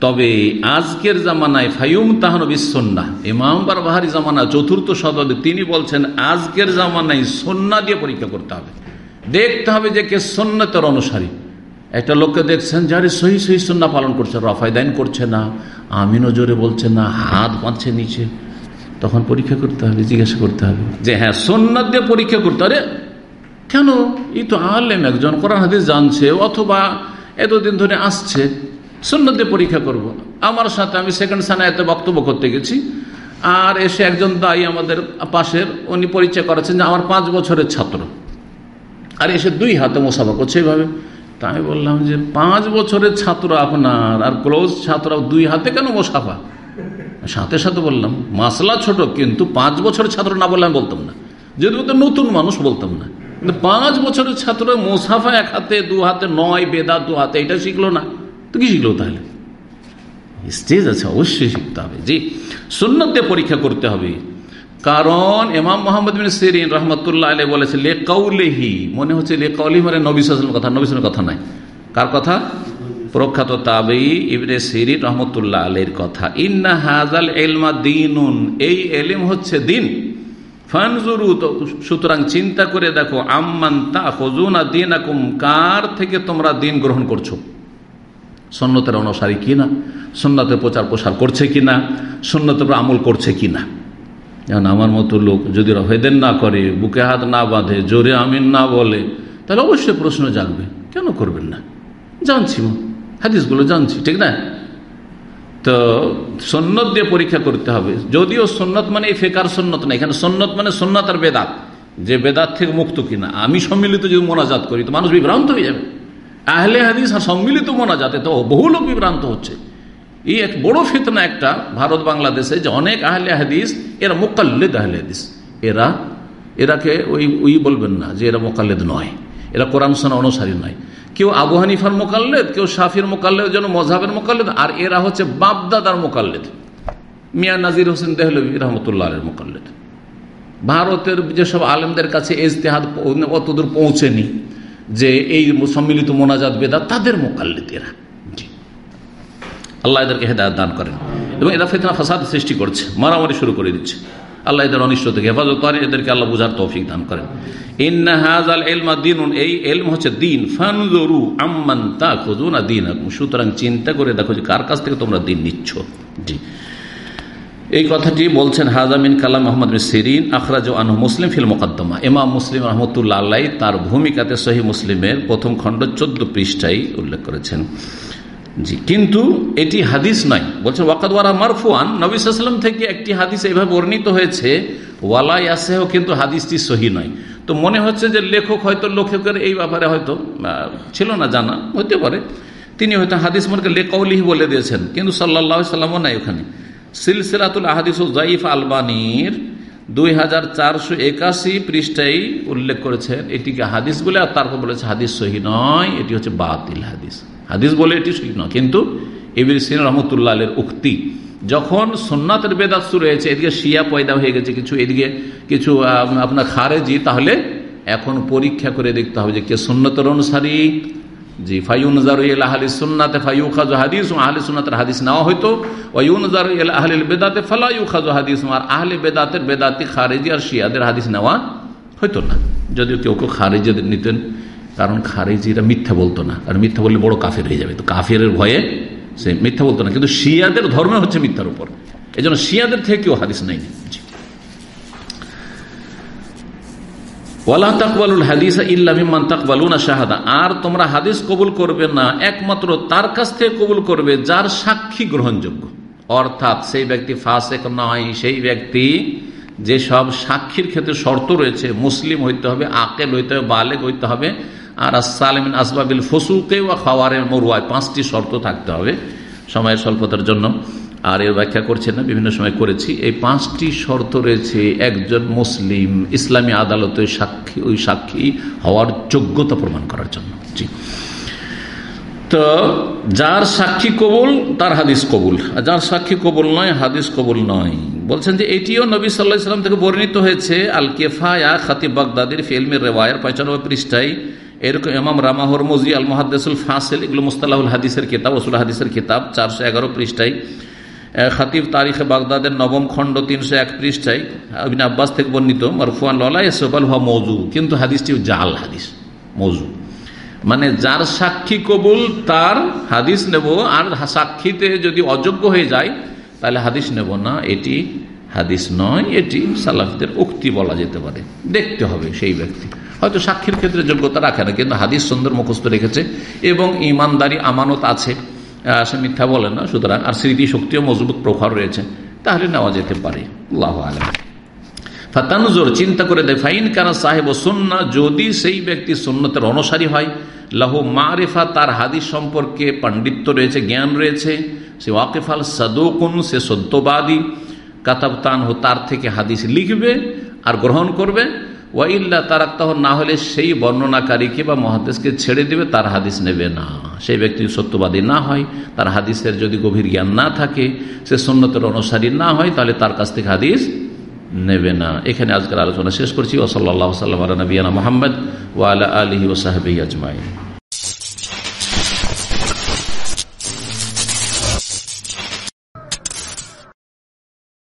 তবে আজকের জামানায় ফাইম তাহান বিশ্বন্না ইমাম বারবাহারি জামানা চতুর্থ শতাব্দী তিনি বলছেন, আজকের জামানায় সন্না দিয়ে পরীক্ষা করতে হবে। দেখতে হবে যে কে সন্ন্যতের অনুসারী। একটা লোককে দেখছেন যারে সহি সহি সন্না পালন করছে রফায়দাইন করছে না, আমিনও জোরে বলছে না, হাত বাঁধছে নিচে। তখন পরীক্ষা করতে হবে, জিজ্ঞাসা করতে হবে যে হ্যাঁ সন্ন্যত দিয়ে পরীক্ষা করতে হবে? কেন? এই তো আলেম, একজন কোরআন হাদিস জানছে, অথবা এতদিন ধরে আসছে। সুন্নতে পরীক্ষা করব। আমার সাথে আমি সেকেন্ড সানায়তে বক্তব্য করতে গেছি। আর এসে একজন দায়ী আমাদের পাশের, উনি পরিচয় করেছেন যে আমার পাঁচ বছরের ছাত্র। আর এসে দুই হাতে মোসাফা করছে এইভাবে। তা আমি বললাম যে পাঁচ বছরের ছাত্র আপনার, আর ক্লোজ ছাত্র, দুই হাতে কেন মোসাফা? সাথে সাথে বললাম, মাসলা ছোট, কিন্তু পাঁচ বছরের ছাত্র না বললে আমি বলতাম না। যদি তো নতুন মানুষ বলতাম না। কিন্তু পাঁচ বছরের ছাত্র মোসাফা এক হাতে, দু হাতে নয়, বেদা দু হাতে, এটা শিখলো না। তো কি শিখলো তাহলে? স্টেজ আছে, অবশ্যই শিখতে হবে। জি সুন্নতে পরীক্ষা করতে হবে। কারণ ইমাম মোহাম্মদ বিন সিরিন রহমতুল্লাহ আলী বলেছে লে কৌলেহি মনে হচ্ছে লে কৌলি মানে নবিসের কথা। নবিসের কথা নাই। কার কথা? প্রখ্যাত তাবেই ইবনে সিরিন রহমতুল্লাহ আলীর কথা। ইন্না হাজাল এলমা দিনুন, এই এলিম হচ্ছে দিন। ফানজুরু, তো সুতরাং চিন্তা করে দেখো, আম্মান তা হজুনা দিন কার থেকে তোমরা দিন গ্রহণ করছ? সন্ন্যতের অনুসারী কিনা? সন্ন্যতের প্রচার প্রসার করছে কিনা? সন্ন্যতের আমল করছে কিনা? যেমন আমার মতো লোক যদি হেদেন না করে, বুকে হাত না বাঁধে, জোরে আমিন না বলে, তাহলে অবশ্যই প্রশ্ন জাগবে, কেন করবেন না? জানছি হাদিসগুলো জানছি, ঠিক না? তো সন্ন্যত দিয়ে পরীক্ষা করতে হবে। যদিও সন্ন্যত মানে এই ফেকার সন্ন্যত না, এখানে সন্ন্যত মানে সন্ন্যত আর বেদাত। যে বেদাত থেকে মুক্ত কিনা, আমি সম্মিলিত যদি মোনাজাত করি, তো মানুষ বিভ্রান্ত হয়ে যাবে। আহলে হাদিস আর সম্মিলিত মোনাজাতে তো বহু লোক বিভ্রান্ত হচ্ছে। এই এক বড় ফিতনা একটা ভারত বাংলাদেশে যে অনেক আহলে হাদিস, এরা মোকাল্লেদ আহলে হাদিস। এরা, এরাকে ওই ওই বলবেন না যে এরা মোকাল্লেদ নয়। এরা কোরআন সোনা অনুসারী নয়। কেউ আবু হানিফার মোকাল্লেদ, কেউ শাফির মোকাল্লেদ, যেন মজাবের মোকাল্লেদ, আর এরা হচ্ছে বাপদাদার মোকাল্লেদ। মিয়া নাজির হোসেন দেহলবী রহমতুল্লাহ আলের মোকাল্লেদ। ভারতের যেসব আলেমদের কাছে এজতেহাদ অতদূর পৌঁছেনি যে এই সম্মিলিত মোনাজাত বেদা তাদের মোকাল্লেদ এরা আল্লাহ এদেরকে হেদায়ত দান করেন। এবং এরা ফেতনা, ফাসাদ সৃষ্টি করছে, মারামারি শুরু করে দিচ্ছে। আল্লাহ এদের অনিষ্ট থেকে হেফাজত করে এদেরকে আল্লাহ বুঝার তৌফিক দান করেন। এই এলম হচ্ছে দিন। ফানজরু আম্মান তা খুঁজু না দিন সুতরাং চিন্তা করে দেখো যে কার কাছ থেকে তোমরা দিন নিচ্ছ। জি। এই কথাটি বলছেন হাজামিন কালাম মোহাম্মদ সিরিন, আখরাজ আনহু মুসলিম ফিল মোকদ্দমা। ইমাম মুসলিম রহমতুল্লাহ আল্লাহ তার ভূমিকাতে সহি মুসলিমের প্রথম খণ্ড চোদ্দ পৃষ্ঠাই উল্লেখ করেছেন। জি, কিন্তু এটি হাদিস নয়। বলছেন ওয়াকাদওয়ারা মারফুয়ান নবিসাম থেকে একটি হাদিস এইভাবে বর্ণিত হয়েছে ওয়ালাই আসেও কিন্তু হাদিসটি সহি নয়। তো মনে হচ্ছে যে লেখক হয়তো লেখকের এই ব্যাপারে হয়তো ছিল না জানা হতে পারে। তিনি হয়তো হাদিস মনকে লেকৌলিহি বলে দিয়েছেন, কিন্তু সাল্লাহ সাল্লামও নাই ওখানে। সিলসিলাতুল আহাদিস জাইফ আলবানির দুই হাজার চারশো একাশি পৃষ্ঠায় উল্লেখ করেছেন। এটিকে হাদিস বলে আর তারপর বলেছে হাদিস সহি নয়, এটি হচ্ছে বাতিল হাদিস। হাদিস বলে এটি সহি নয়, কিন্তু এবির সিন রহমতুল্লাহ উক্তি, যখন সোননাথের বেদাত শুরু হয়েছে, এদিকে শিয়া পয়দা হয়ে গেছে, কিছু এদিকে কিছু আপনার খারেজি, তাহলে এখন পরীক্ষা করে দেখতে হবে যে কে সুন্নতের অনুসারী জি ফাইউনজার আহলি সুন্নাতে ফাইউ খাজু হাদিস, আহলে হাদিস নেওয়া হয়তো ওয়ুনজার আহলিল বেদাতে ফালাইউ খাজু হাদিস, আর আহলে বেদাতের বেদাতি খারেজি আর শিয়াদের হাদিস নেওয়া হয়তো না। যদিও কেউ কেউ খারেজিদের নিতেন, কারণ খারেজিরা মিথ্যা বলতো না। আর মিথ্যা বললে বড় কাফের হয়ে যাবে। তো কাফের ভয়ে সে মিথ্যা বলতো না। কিন্তু শিয়াদের ধর্ম হচ্ছে মিথ্যার উপর। এই জন্য শিয়াদের থেকে কেউ হাদিস নেয়নি আর তোমরা হাদিস কবুল করবে না, একমাত্র তার কাছ থেকে কবুল করবে যার সাক্ষী গ্রহণযোগ্য। অর্থাৎ সেই ব্যক্তি ফাসেক নয়, সেই ব্যক্তি যে সব সাক্ষীর ক্ষেত্রে শর্ত রয়েছে, মুসলিম হইতে হবে, আকেল হইতে হবে বালেক হইতে হবে। আর সালেমিন আসবাবিল ফসুকে বা খাওয়ারের মরুয়ায় পাঁচটি শর্ত থাকতে হবে সময়ের স্বল্পতার জন্য। আর এর ব্যাখ্যা করছে না, বিভিন্ন সময় করেছি। এই পাঁচটি শর্ত রয়েছে, একজন মুসলিম ইসলামী আদালতে সাক্ষী, ওই সাক্ষী হওয়ার যোগ্যতা প্রমাণ করার জন্য। জি। তো যার সাক্ষী কবুল, তার হাদিস কবুল। যার সাক্ষী কবুল নয়, হাদিস কবুল নয়। বলছেন যে এটিও নবী সাল্লাহ সাল্লাম থেকে বর্ণিত হয়েছে আল কেফায়া খাতিব বাগদাদির ফিল্মের রেওয়ায়ের পঁচানব্বই পৃষ্ঠায়। এরকম ইমাম রামা হরমজি আল মহাদ্দেসুল ফাসেল এগুলো মুস্তালাহুল হাদিসের কিতাব ওসুল হাদিসের কিতাব, চারশো এগারো পৃষ্ঠায়। খাতিব তারিখে বাগদাদের নবম খণ্ড তিনশো এক পৃষ্ঠায় আবিন আব্বাস থেকে বর্ণিত মারফুয়ান ললাইসবাল হওয়া মৌজু, কিন্তু হাদিসটি জাল হাদিস, মৌজু। মানে যার সাক্ষী কবুল, তার হাদিস নেব, আর সাক্ষীতে যদি অযোগ্য হয়ে যায়, তাহলে হাদিস নেব না, এটি হাদিস নয়, এটি সালাফদের উক্তি বলা যেতে পারে। দেখতে হবে সেই ব্যক্তি। হয়তো সাক্ষীর ক্ষেত্রে যোগ্যতা রাখে না, কিন্তু হাদিস সুন্দর মুখস্থ রেখেছে, এবং ইমানদারি, আমানত আছে। মিথ্যা বলে না, সুতরাং আর স্মৃতি শক্তিও মজবুত প্রভাব রয়েছে। তাহলে নেওয়া যেতে পারে। আল্লাহ ফাতানুজোর, চিন্তা করে দেয় ফাইন কানা সাহেব সন্না যদি সেই ব্যক্তি সন্ন্যতের অনুসারী হয়, লাহু মারেফা, তার হাদিস সম্পর্কে পাণ্ডিত্য রয়েছে, জ্ঞান রয়েছে। সে ওয়াকেফাল সাদুকুন, সে সত্যবাদী। কাতাবতান হো তার থেকে হাদিস লিখবে আর গ্রহণ করবে। ওয়াইল্লা তারাক্তাহ, না হলে সেই বর্ণনাকারীকে বা মহাদেশকে ছেড়ে দেবে, তার হাদিস নেবে না। সেই ব্যক্তি সত্যবাদী না হয়, তার হাদিসের যদি গভীর জ্ঞান না থাকে, সে সন্ন্যতের অনুসারী না হয়, তাহলে তার কাছ থেকে হাদিস নেবে না। এখানে আজকের আলোচনা শেষ করছি। ওসল্লা সাল্লাম নবীনা মোহাম্মদ ওয়ালা আলহি ওসাহাবি আজমাইন।